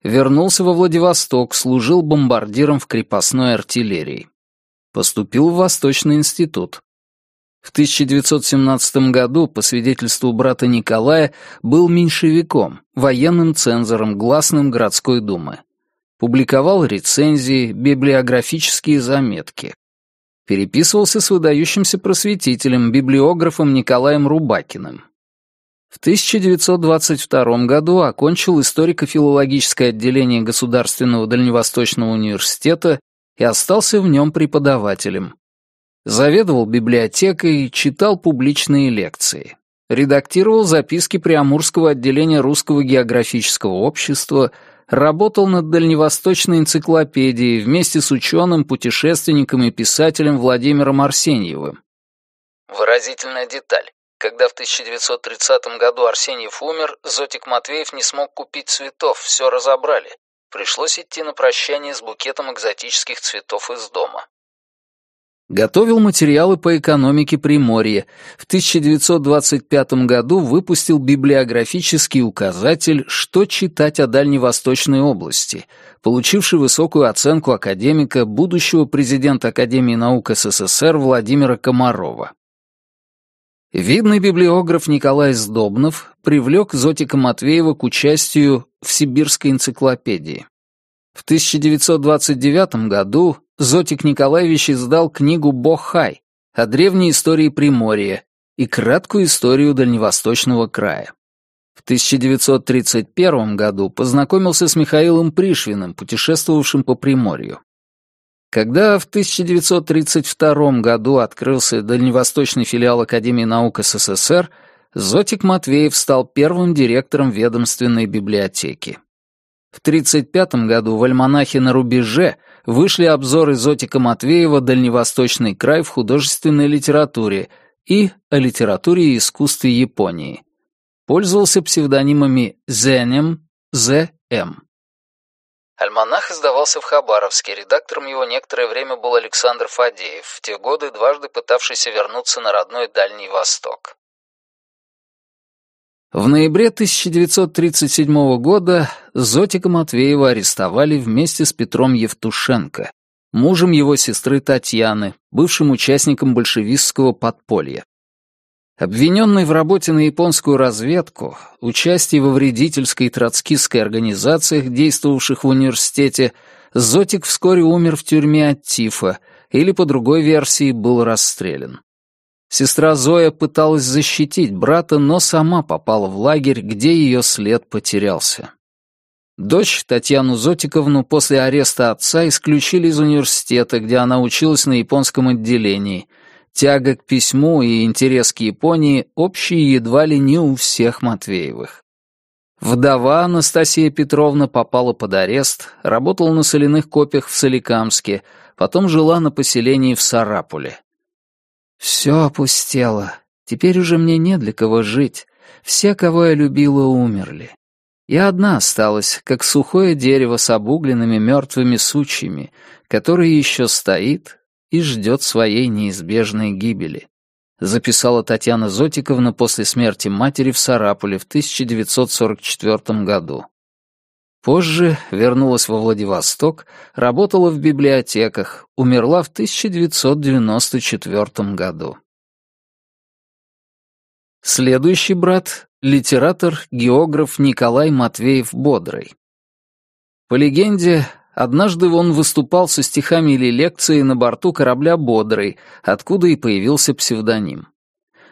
Вернулся во Владивосток, служил бомбардиром в крепостной артиллерии. Поступил в Восточный институт. В 1917 году, по свидетельству брата Николая, был меньшевиком, военным цензором, гласным городской думы. Публиковал рецензии, библиографические заметки. Переписывался с выдающимся просветителем, библиографом Николаем Рубакиным. В 1922 году окончил историко-филологическое отделение Государственного Дальневосточного университета и остался в нем преподавателем. Заведовал библиотекой, читал публичные лекции. Редактировал записки Приамурского отделения Русского географического общества, работал над дальневосточной энциклопедией вместе с ученым, путешественником и писателем Владимиром Арсеньевым. Выразительная деталь. Когда в 1930 году Арсеньев умер, Зотик Матвеев не смог купить цветов, все разобрали. Пришлось идти на прощание с букетом экзотических цветов из дома. Готовил материалы по экономике Приморья. В 1925 году выпустил библиографический указатель «Что читать о Дальневосточной области», получивший высокую оценку академика, будущего президента Академии наук СССР Владимира Комарова. Видный библиограф Николай Сдобнов привлек Зотика Матвеева к участию в Сибирской энциклопедии. В 1929 году Зотик Николаевич издал книгу «Бохай», о древней истории Приморья и краткую историю Дальневосточного края. В 1931 году познакомился с Михаилом Пришвиным, путешествовавшим по Приморью. Когда в 1932 году открылся дальневосточный филиал Академии наук СССР, Зотик Матвеев стал первым директором ведомственной библиотеки. В 1935 году в альманахе «На рубеже» вышли обзоры Зотика Матвеева «Дальневосточный край в художественной литературе» и «О литературе и искусстве Японии». Пользовался псевдонимами Зенем, З.М. Альманах издавался в Хабаровске, редактором его некоторое время был Александр Фадеев, в те годы дважды пытавшийся вернуться на родной Дальний Восток. В ноябре 1937 года Зотика Матвеева арестовали вместе с Петром Евтушенко, мужем его сестры Татьяны, бывшим участником большевистского подполья. Обвиненный в работе на японскую разведку, участии во вредительской и троцкистской организациях, действовавших в университете, Зотик вскоре умер в тюрьме от тифа или, по другой версии, был расстрелян. Сестра Зоя пыталась защитить брата, но сама попала в лагерь, где ее след потерялся. Дочь, Татьяну Зотиковну, после ареста отца исключили из университета, где она училась на японском отделении — Тяга к письму и интерес к Японии общие едва ли не у всех Матвеевых. Вдова Анастасия Петровна попала под арест, работала на соляных копиях в Соликамске, потом жила на поселении в Сарапуле. «Все опустело. Теперь уже мне не для кого жить. Все, кого я любила, умерли. Я одна осталась, как сухое дерево с обугленными мертвыми сучьями, которое еще стоит, и ждет своей неизбежной гибели», записала Татьяна Зотиковна после смерти матери в Сарапуле в 1944 году. Позже вернулась во Владивосток, работала в библиотеках, умерла в 1994 году. Следующий брат — литератор, географ Николай Матвеев-Бодрый. По легенде, Однажды он выступал со стихами или лекцией на борту корабля «Бодрый», откуда и появился псевдоним.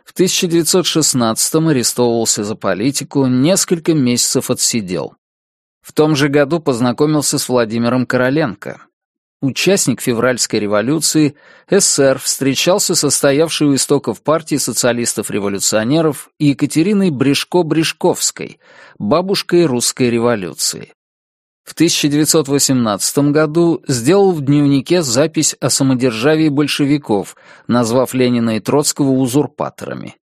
В 1916-м арестовывался за политику, несколько месяцев отсидел. В том же году познакомился с Владимиром Короленко. Участник февральской революции, СССР встречался со стоявшей у истоков партии социалистов-революционеров Екатериной Брешко-Брешковской, бабушкой русской революции. В 1918 году сделал в дневнике запись о самодержавии большевиков, назвав Ленина и Троцкого узурпаторами.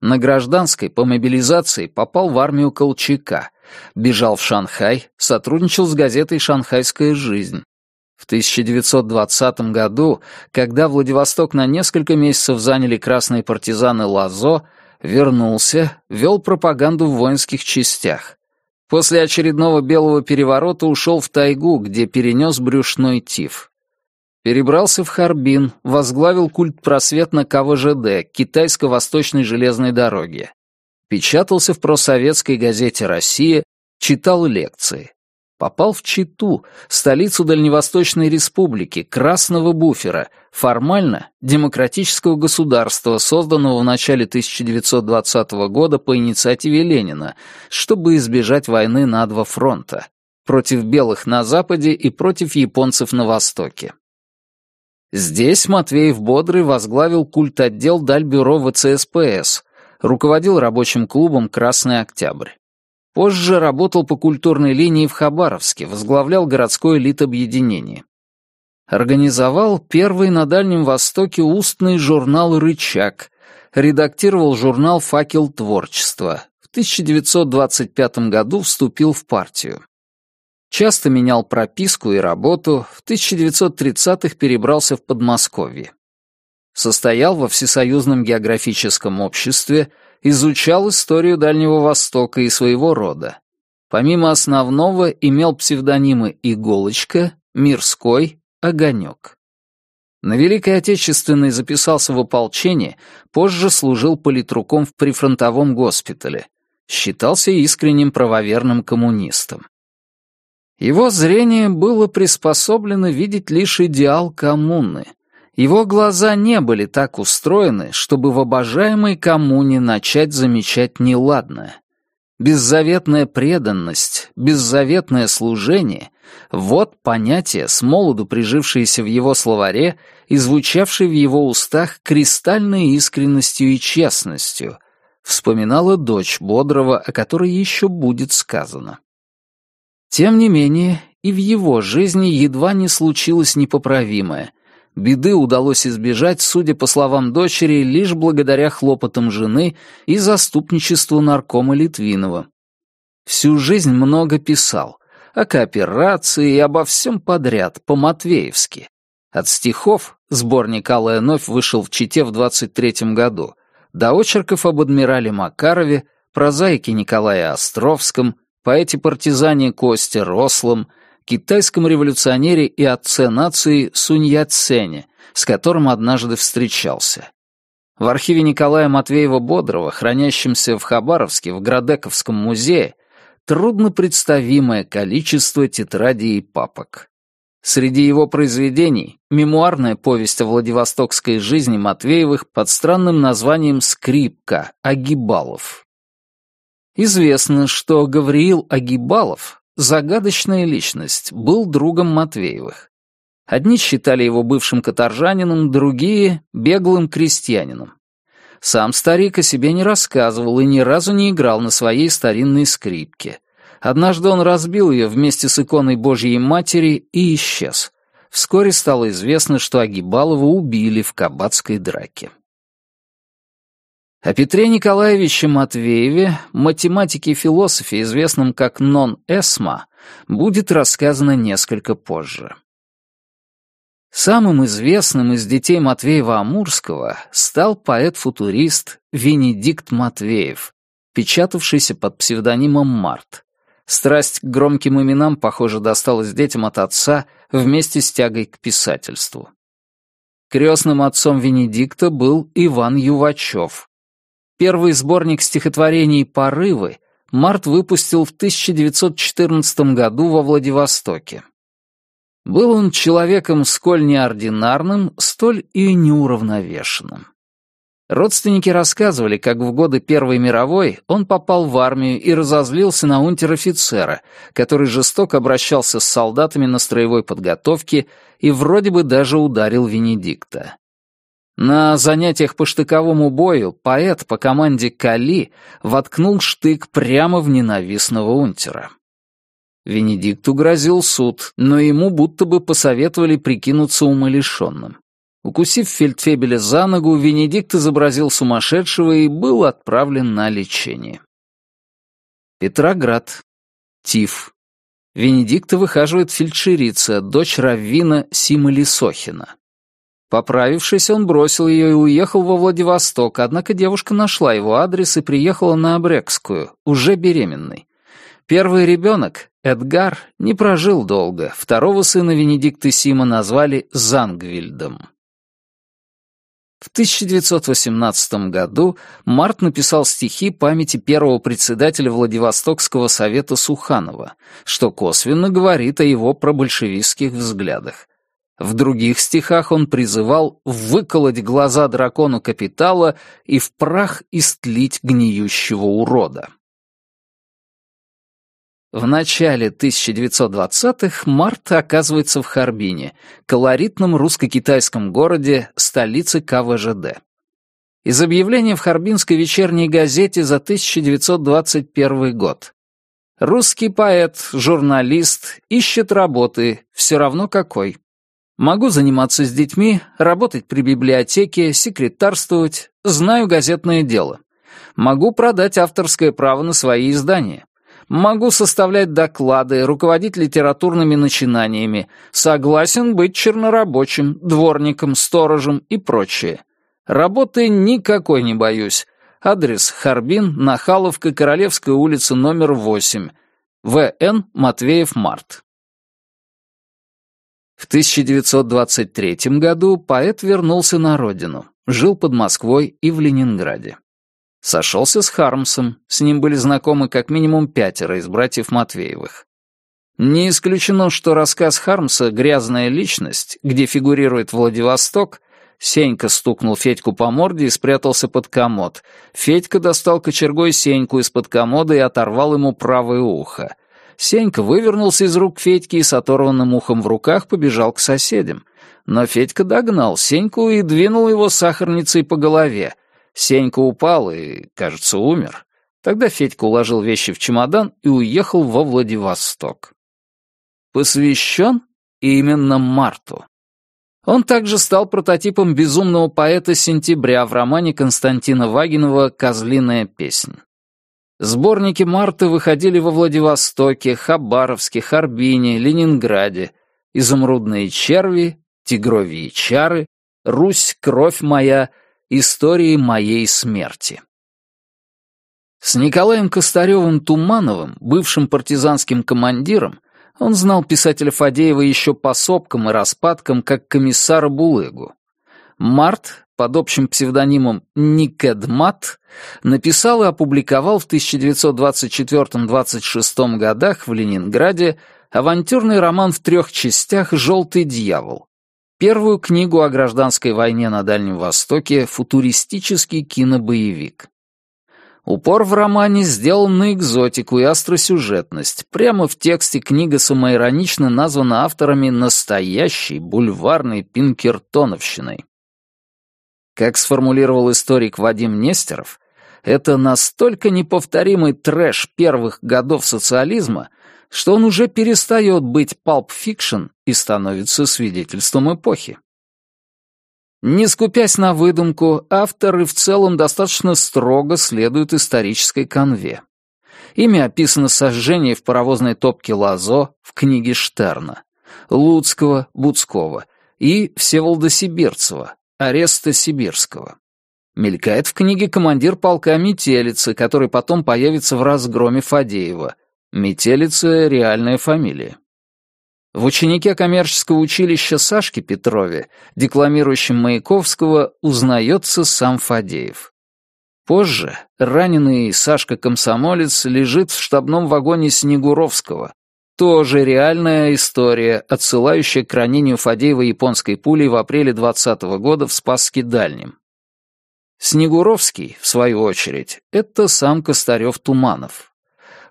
На гражданской по мобилизации попал в армию Колчака, бежал в Шанхай, сотрудничал с газетой «Шанхайская жизнь». В 1920 году, когда Владивосток на несколько месяцев заняли красные партизаны Лазо, вернулся, вел пропаганду в воинских частях. После очередного белого переворота ушел в тайгу, где перенес брюшной тиф. Перебрался в Харбин, возглавил культ просвет на КВЖД, Китайско-Восточной железной дороге. Печатался в просоветской газете «Россия», читал лекции попал в Читу, столицу Дальневосточной республики, красного буфера, формально демократического государства, созданного в начале 1920 года по инициативе Ленина, чтобы избежать войны на два фронта против белых на западе и против японцев на востоке. Здесь Матвеев Бодрый возглавил культ-отдел Дальбюро ВЦСПС, руководил рабочим клубом «Красный Октябрь». Позже работал по культурной линии в Хабаровске, возглавлял городское литобъединение. Организовал первый на Дальнем Востоке устный журнал «Рычаг», редактировал журнал «Факел творчества». В 1925 году вступил в партию. Часто менял прописку и работу, в 1930-х перебрался в Подмосковье. Состоял во Всесоюзном географическом обществе, изучал историю Дальнего Востока и своего рода. Помимо основного имел псевдонимы «Иголочка», «Мирской», «Огонек». На Великой Отечественной записался в ополчение, позже служил политруком в прифронтовом госпитале. Считался искренним правоверным коммунистом. Его зрение было приспособлено видеть лишь идеал коммуны. Его глаза не были так устроены, чтобы в обожаемой коммуне начать замечать неладное. Беззаветная преданность, беззаветное служение — вот понятие, с молоду прижившееся в его словаре и звучавшее в его устах кристальной искренностью и честностью, вспоминала дочь Бодрого, о которой еще будет сказано. Тем не менее, и в его жизни едва не случилось непоправимое. Беды удалось избежать, судя по словам дочери, лишь благодаря хлопотам жены и заступничеству наркома Литвинова. Всю жизнь много писал. О кооперации и обо всем подряд, по-матвеевски. От стихов, сборник «Алая новь» вышел в Чите в 23 году, до очерков об адмирале Макарове, прозаике Николае Островском, поэте-партизане Косте Рослом, китайском революционере и отце нации Сунь Цене, с которым однажды встречался. В архиве Николая Матвеева-Бодрова, хранящемся в Хабаровске в Градековском музее, трудно представимое количество тетрадей и папок. Среди его произведений — мемуарная повесть о владивостокской жизни Матвеевых под странным названием «Скрипка» Агибалов. Известно, что Гавриил Агибалов, загадочная личность, был другом Матвеевых. Одни считали его бывшим каторжанином, другие — беглым крестьянином. Сам старик о себе не рассказывал и ни разу не играл на своей старинной скрипке. Однажды он разбил ее вместе с иконой Божьей Матери и исчез. Вскоре стало известно, что Агибалова убили в кабацкой драке. О Петре Николаевиче Матвееве, математике и философе, известном как Нон-Эсма, будет рассказано несколько позже. Самым известным из детей Матвеева-Амурского стал поэт-футурист Венедикт Матвеев, печатавшийся под псевдонимом Март. Страсть к громким именам, похоже, досталась детям от отца вместе с тягой к писательству. Крестным отцом Венедикта был Иван Ювачев, Первый сборник стихотворений «Порывы» Март выпустил в 1914 году во Владивостоке. Был он человеком сколь неординарным, столь и неуравновешенным. Родственники рассказывали, как в годы Первой мировой он попал в армию и разозлился на унтер-офицера, который жестоко обращался с солдатами на строевой подготовке и вроде бы даже ударил Венедикта. На занятиях по штыковому бою поэт по команде Кали воткнул штык прямо в ненавистного унтера. Венедикту грозил суд, но ему будто бы посоветовали прикинуться умалишенным. Укусив фельдфебеля за ногу, Венедикт изобразил сумасшедшего и был отправлен на лечение. Петроград. Тиф. Венедикта выхаживает фельдшерица, дочь Раввина Сима Лисохина. Поправившись, он бросил ее и уехал во Владивосток, однако девушка нашла его адрес и приехала на Обрекскую, уже беременной. Первый ребенок, Эдгар, не прожил долго, второго сына Венедикта Сима назвали Зангвильдом. В 1918 году Март написал стихи памяти первого председателя Владивостокского совета Суханова, что косвенно говорит о его пробольшевистских взглядах. В других стихах он призывал выколоть глаза дракону капитала и в прах истлить гниющего урода. В начале 1920-х Март оказывается в Харбине, колоритном русско-китайском городе, столице КВЖД. Из объявления в Харбинской вечерней газете за 1921 год. Русский поэт, журналист, ищет работы, все равно какой. Могу заниматься с детьми, работать при библиотеке, секретарствовать, знаю газетное дело. Могу продать авторское право на свои издания. Могу составлять доклады, руководить литературными начинаниями. Согласен быть чернорабочим, дворником, сторожем и прочее. Работы никакой не боюсь. Адрес Харбин, Нахаловка, Королевская улица, номер 8. В.Н. Матвеев Март. В 1923 году поэт вернулся на родину, жил под Москвой и в Ленинграде. Сошелся с Хармсом, с ним были знакомы как минимум пятеро из братьев Матвеевых. Не исключено, что рассказ Хармса «Грязная личность», где фигурирует Владивосток, Сенька стукнул Федьку по морде и спрятался под комод. Федька достал кочергой Сеньку из-под комода и оторвал ему правое ухо. Сенька вывернулся из рук Федьки и с оторванным ухом в руках побежал к соседям. Но Федька догнал Сеньку и двинул его сахарницей по голове. Сенька упал и, кажется, умер. Тогда Федька уложил вещи в чемодан и уехал во Владивосток. Посвящен именно Марту. Он также стал прототипом безумного поэта сентября в романе Константина Вагинова «Козлиная песнь». Сборники Марты выходили во Владивостоке, Хабаровске, Харбине, Ленинграде, «Изумрудные черви», «Тигровьи чары», «Русь, кровь моя», «Истории моей смерти». С Николаем Костаревым Тумановым, бывшим партизанским командиром, он знал писателя Фадеева еще по сопкам и распадкам, как комиссара Булыгу. Март, под общим псевдонимом Никедмат, написал и опубликовал в 1924-26 годах в Ленинграде авантюрный роман в трех частях «Желтый дьявол», первую книгу о гражданской войне на Дальнем Востоке, футуристический кинобоевик. Упор в романе сделан на экзотику и остросюжетность. Прямо в тексте книга самоиронично названа авторами настоящей бульварной пинкертоновщиной. Как сформулировал историк Вадим Нестеров, это настолько неповторимый трэш первых годов социализма, что он уже перестает быть pulp fiction и становится свидетельством эпохи. Не скупясь на выдумку, авторы в целом достаточно строго следуют исторической канве. Ими описано сожжение в паровозной топке Лазо в книге Штерна, Луцкого, Буцкого и Всеволода Сибирцева, Ареста Сибирского. Мелькает в книге командир полка Метелицы, который потом появится в разгроме Фадеева. Метелица — реальная фамилия. В ученике коммерческого училища Сашке Петрове, декламирующем Маяковского, узнается сам Фадеев. Позже раненый Сашка-комсомолец лежит в штабном вагоне Снегуровского. Тоже реальная история, отсылающая к ранению Фадеева японской пулей в апреле 20 -го года в Спасске Дальнем. Снегуровский, в свою очередь, это сам Костарев-Туманов.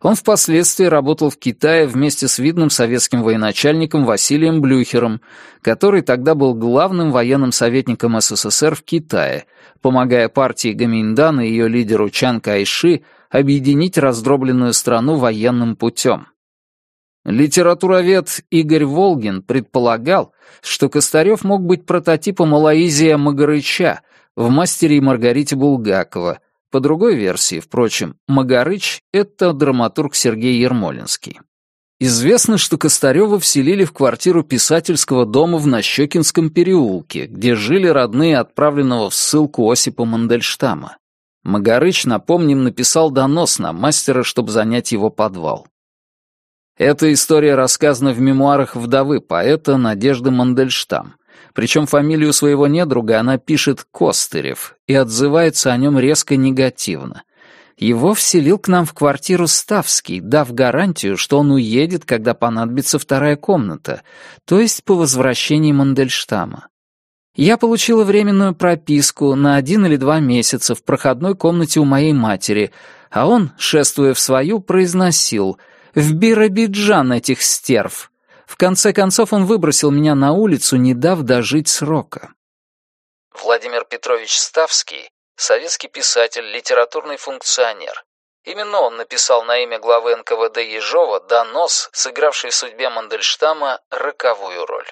Он впоследствии работал в Китае вместе с видным советским военачальником Василием Блюхером, который тогда был главным военным советником СССР в Китае, помогая партии Гаминьдан и ее лидеру Чан Кайши объединить раздробленную страну военным путем. Литературовед Игорь Волгин предполагал, что Костарев мог быть прототипом Алаизия Магарыча в «Мастере и Маргарите Булгакова», по другой версии, впрочем, Магарыч — это драматург Сергей Ермолинский. Известно, что Костарева вселили в квартиру писательского дома в Нащекинском переулке, где жили родные отправленного в ссылку Осипа Мандельштама. Магарыч, напомним, написал донос на мастера, чтобы занять его подвал. Эта история рассказана в мемуарах вдовы поэта Надежды Мандельштам. Причем фамилию своего недруга она пишет Костырев и отзывается о нем резко негативно. Его вселил к нам в квартиру Ставский, дав гарантию, что он уедет, когда понадобится вторая комната, то есть по возвращении Мандельштама. Я получила временную прописку на один или два месяца в проходной комнате у моей матери, а он, шествуя в свою, произносил «В Биробиджан этих стерв!» В конце концов он выбросил меня на улицу, не дав дожить срока. Владимир Петрович Ставский, советский писатель, литературный функционер. Именно он написал на имя главы НКВД Ежова донос, сыгравший в судьбе Мандельштама роковую роль.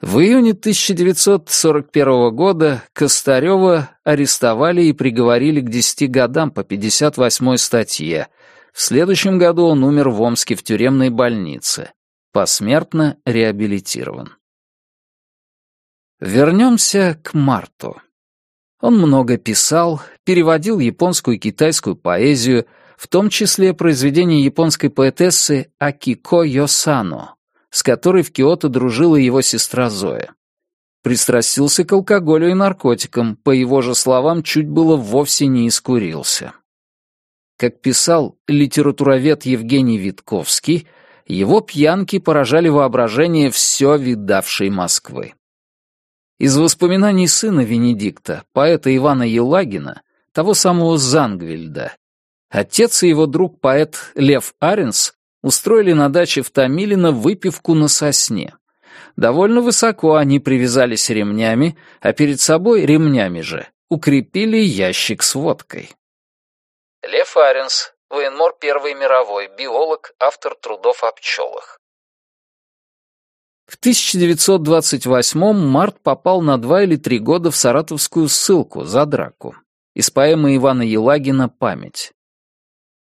В июне 1941 года Костарева арестовали и приговорили к 10 годам по 58 статье в следующем году он умер в Омске в тюремной больнице. Посмертно реабилитирован. Вернемся к Марту. Он много писал, переводил японскую и китайскую поэзию, в том числе произведения японской поэтессы Акико Йосано, с которой в Киото дружила его сестра Зоя. Пристрастился к алкоголю и наркотикам, по его же словам, чуть было вовсе не искурился. Как писал литературовед Евгений Витковский, его пьянки поражали воображение все видавшей Москвы. Из воспоминаний сына Венедикта, поэта Ивана Елагина, того самого Зангвильда, отец и его друг-поэт Лев Аренс устроили на даче в Томилино выпивку на сосне. Довольно высоко они привязались ремнями, а перед собой ремнями же укрепили ящик с водкой. Лев Аренс, военмор Первой мировой, биолог, автор трудов о пчелах. В 1928-м Март попал на два или три года в саратовскую ссылку за драку. Из поэмы Ивана Елагина «Память».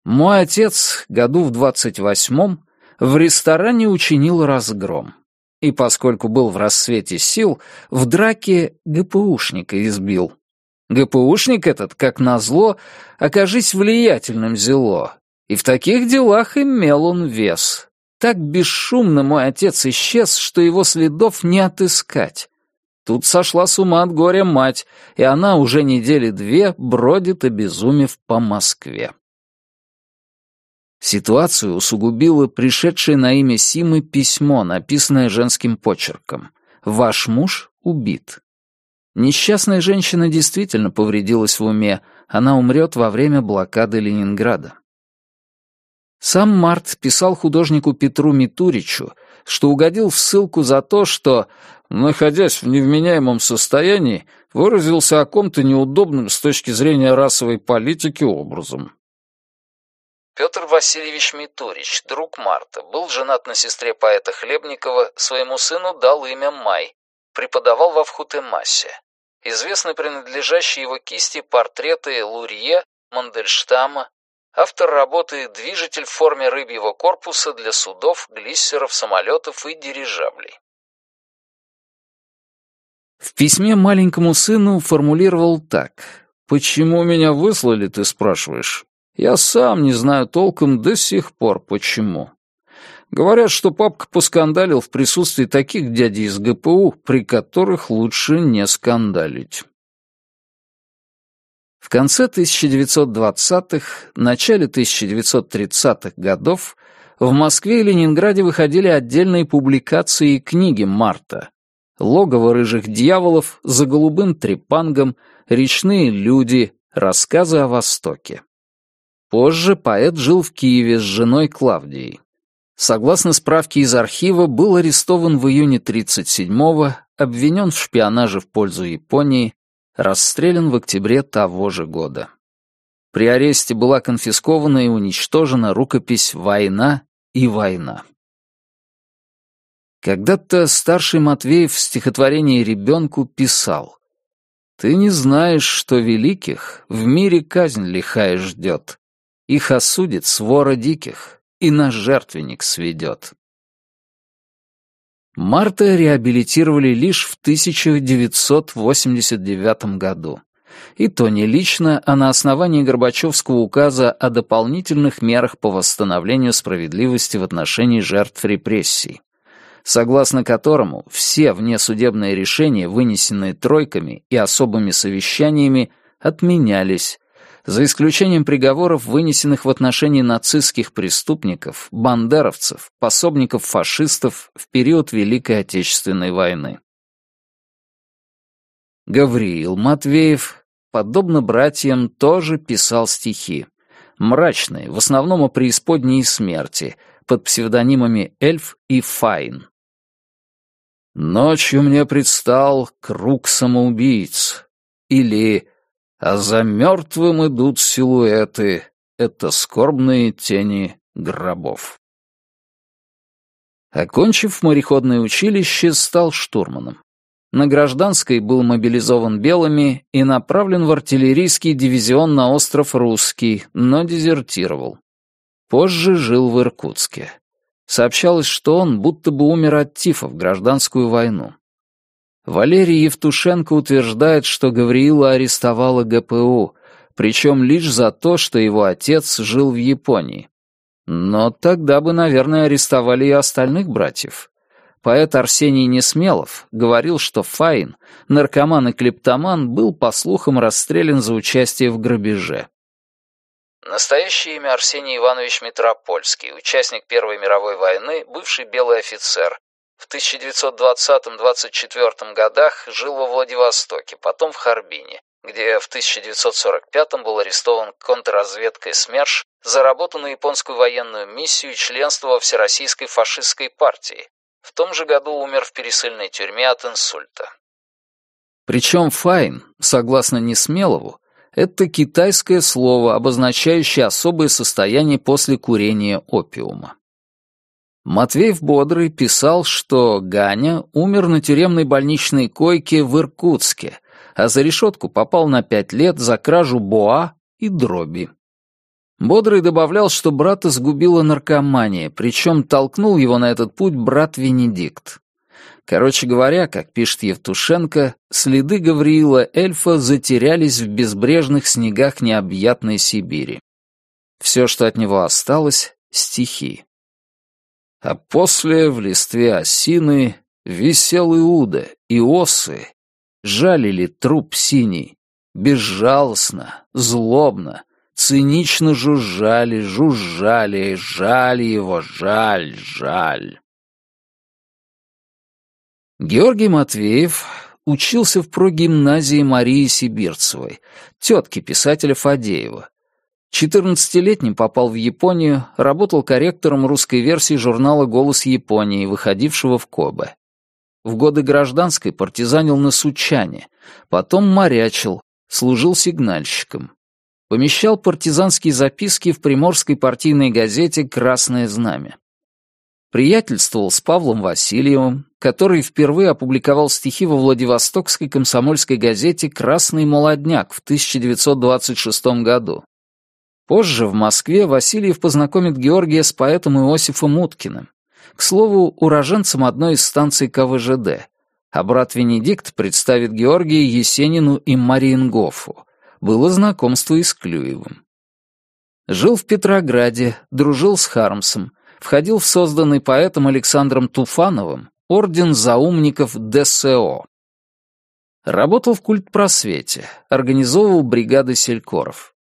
Мой отец году в 28-м в ресторане учинил разгром. И поскольку был в рассвете сил, в драке ГПУшника избил. ГПУшник этот, как назло, окажись влиятельным зело. И в таких делах имел он вес. Так бесшумно мой отец исчез, что его следов не отыскать. Тут сошла с ума от горя мать, и она уже недели две бродит, обезумев по Москве. Ситуацию усугубило пришедшее на имя Симы письмо, написанное женским почерком. «Ваш муж убит». Несчастная женщина действительно повредилась в уме, она умрет во время блокады Ленинграда. Сам Март писал художнику Петру Митуричу, что угодил в ссылку за то, что, находясь в невменяемом состоянии, выразился о ком-то неудобным с точки зрения расовой политики образом. Петр Васильевич Митурич, друг Марта, был женат на сестре поэта Хлебникова, своему сыну дал имя Май, преподавал во Вхутемасе. Известны принадлежащие его кисти портреты Лурье, Мандельштама, Автор работы «Движитель в форме рыбьего корпуса для судов, глиссеров, самолетов и дирижаблей». В письме маленькому сыну формулировал так. «Почему меня выслали, ты спрашиваешь? Я сам не знаю толком до сих пор, почему. Говорят, что папка поскандалил в присутствии таких дядей из ГПУ, при которых лучше не скандалить». В конце 1920-х, начале 1930-х годов в Москве и Ленинграде выходили отдельные публикации и книги Марта. «Логово рыжих дьяволов», «За голубым трепангом», «Речные люди», «Рассказы о Востоке». Позже поэт жил в Киеве с женой Клавдией. Согласно справке из архива, был арестован в июне 1937-го, обвинен в шпионаже в пользу Японии, расстрелян в октябре того же года. При аресте была конфискована и уничтожена рукопись «Война и война». Когда-то старший Матвеев в стихотворении «Ребенку» писал «Ты не знаешь, что великих в мире казнь лихая ждет, их осудит свора диких, и на жертвенник сведет». Марта реабилитировали лишь в 1989 году. И то не лично, а на основании Горбачевского указа о дополнительных мерах по восстановлению справедливости в отношении жертв репрессий, согласно которому все внесудебные решения, вынесенные тройками и особыми совещаниями, отменялись, за исключением приговоров, вынесенных в отношении нацистских преступников, бандеровцев, пособников фашистов в период Великой Отечественной войны. Гавриил Матвеев, подобно братьям, тоже писал стихи. Мрачные, в основном о преисподней и смерти, под псевдонимами Эльф и Файн. «Ночью мне предстал круг самоубийц» или а за мертвым идут силуэты. Это скорбные тени гробов. Окончив мореходное училище, стал штурманом. На гражданской был мобилизован белыми и направлен в артиллерийский дивизион на остров Русский, но дезертировал. Позже жил в Иркутске. Сообщалось, что он будто бы умер от тифа в гражданскую войну. Валерий Евтушенко утверждает, что Гавриила арестовала ГПУ, причем лишь за то, что его отец жил в Японии. Но тогда бы, наверное, арестовали и остальных братьев. Поэт Арсений Несмелов говорил, что Фаин, наркоман и клептоман, был, по слухам, расстрелян за участие в грабеже. Настоящее имя Арсений Иванович Митропольский, участник Первой мировой войны, бывший белый офицер, В 1920-24 годах жил во Владивостоке, потом в Харбине, где в 1945 был арестован контрразведкой СМЕРШ за работу на японскую военную миссию и членство во Всероссийской фашистской партии. В том же году умер в пересыльной тюрьме от инсульта. Причем «файн», согласно Несмелову, это китайское слово, обозначающее особое состояние после курения опиума. Матвеев Бодрый писал, что Ганя умер на тюремной больничной койке в Иркутске, а за решетку попал на пять лет за кражу боа и дроби. Бодрый добавлял, что брата сгубила наркомания, причем толкнул его на этот путь брат Венедикт. Короче говоря, как пишет Евтушенко, следы Гавриила Эльфа затерялись в безбрежных снегах необъятной Сибири. Все, что от него осталось — стихи. А после в листве осины висел Иуда и осы, жалили труп синий, безжалостно, злобно, цинично жужжали, жужжали, жаль его, жаль, жаль. Георгий Матвеев учился в прогимназии Марии Сибирцевой, тетки писателя Фадеева, 14-летним попал в Японию, работал корректором русской версии журнала «Голос Японии», выходившего в Кобе. В годы гражданской партизанил на Сучане, потом морячил, служил сигнальщиком. Помещал партизанские записки в приморской партийной газете «Красное знамя». Приятельствовал с Павлом Васильевым, который впервые опубликовал стихи во Владивостокской комсомольской газете «Красный молодняк» в 1926 году. Позже в Москве Васильев познакомит Георгия с поэтом Иосифом Уткиным, к слову, уроженцем одной из станций КВЖД, а брат Венедикт представит Георгия Есенину и Мариенгофу. Было знакомство и с Клюевым. Жил в Петрограде, дружил с Хармсом, входил в созданный поэтом Александром Туфановым орден заумников ДСО. Работал в культпросвете, организовывал бригады селькоров.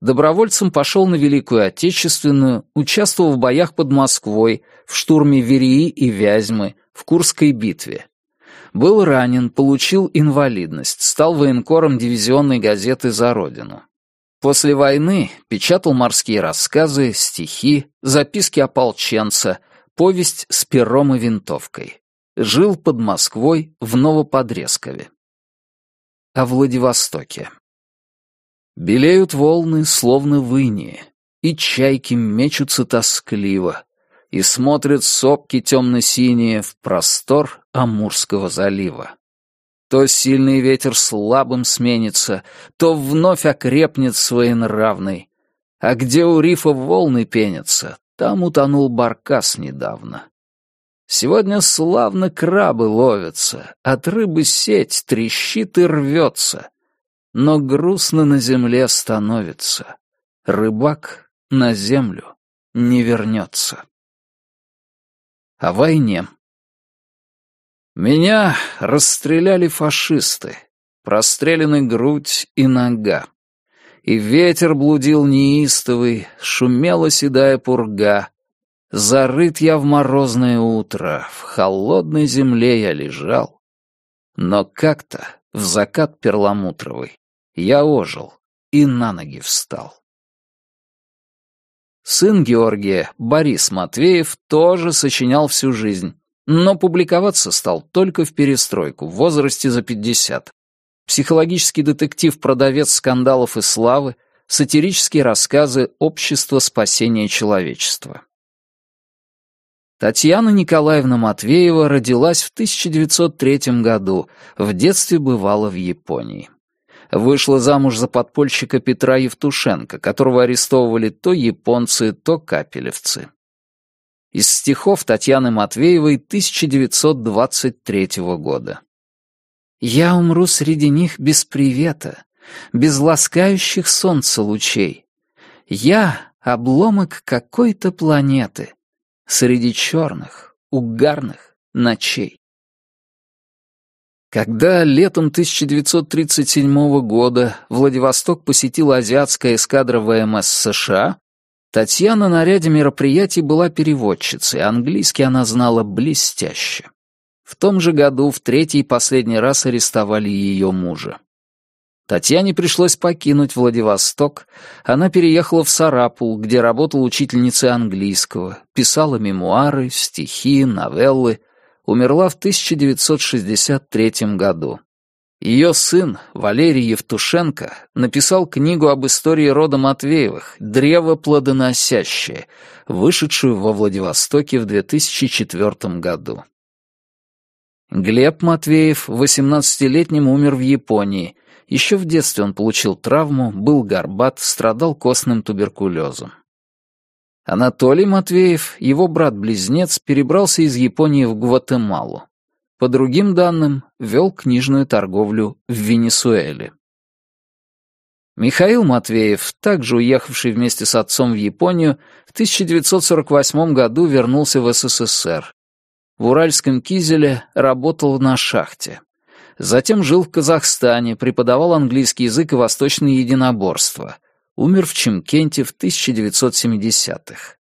Добровольцем пошел на Великую Отечественную, участвовал в боях под Москвой, в штурме Верии и Вязьмы, в Курской битве. Был ранен, получил инвалидность, стал военкором дивизионной газеты «За Родину». После войны печатал морские рассказы, стихи, записки ополченца, повесть с пером и винтовкой. Жил под Москвой в Новоподрезкове. О Владивостоке. Белеют волны, словно в и чайки мечутся тоскливо, и смотрят сопки темно-синие в простор Амурского залива. То сильный ветер слабым сменится, то вновь окрепнет своенравный. А где у рифа волны пенятся, там утонул баркас недавно. Сегодня славно крабы ловятся, от рыбы сеть трещит и рвется. Но грустно на земле становится. Рыбак на землю не вернется. О войне. Меня расстреляли фашисты. Прострелены грудь и нога. И ветер блудил неистовый, шумела седая пурга. Зарыт я в морозное утро, в холодной земле я лежал. Но как-то в закат перламутровый я ожил и на ноги встал. Сын Георгия, Борис Матвеев, тоже сочинял всю жизнь, но публиковаться стал только в перестройку, в возрасте за 50. Психологический детектив «Продавец скандалов и славы», сатирические рассказы «Общество спасения человечества». Татьяна Николаевна Матвеева родилась в 1903 году, в детстве бывала в Японии вышла замуж за подпольщика Петра Евтушенко, которого арестовывали то японцы, то капелевцы. Из стихов Татьяны Матвеевой 1923 года. «Я умру среди них без привета, без ласкающих солнца лучей. Я — обломок какой-то планеты среди черных, угарных ночей». Когда летом 1937 года Владивосток посетила азиатская эскадра ВМС США, Татьяна на ряде мероприятий была переводчицей, английский она знала блестяще. В том же году в третий и последний раз арестовали ее мужа. Татьяне пришлось покинуть Владивосток. Она переехала в Сарапул, где работала учительницей английского, писала мемуары, стихи, новеллы. Умерла в 1963 году. Ее сын, Валерий Евтушенко, написал книгу об истории рода Матвеевых «Древо плодоносящее», вышедшую во Владивостоке в 2004 году. Глеб Матвеев, 18-летним, умер в Японии, еще в детстве он получил травму, был горбат, страдал костным туберкулезом. Анатолий Матвеев, его брат-близнец, перебрался из Японии в Гватемалу. По другим данным, вел книжную торговлю в Венесуэле. Михаил Матвеев, также уехавший вместе с отцом в Японию, в 1948 году вернулся в СССР. В Уральском кизеле работал на шахте. Затем жил в Казахстане, преподавал английский язык и восточное единоборство. Умер в Чемкенте в 1970-х.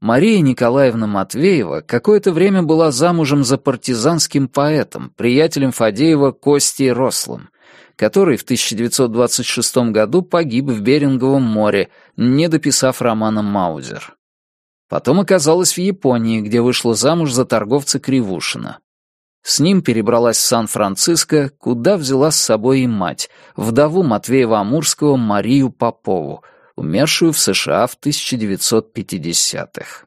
Мария Николаевна Матвеева какое-то время была замужем за партизанским поэтом, приятелем Фадеева Костей Рослым, который в 1926 году погиб в Беринговом море, не дописав романа «Маузер». Потом оказалась в Японии, где вышла замуж за торговца Кривушина. С ним перебралась в Сан-Франциско, куда взяла с собой и мать, вдову Матвеева-Амурского Марию Попову, умершую в США в 1950-х.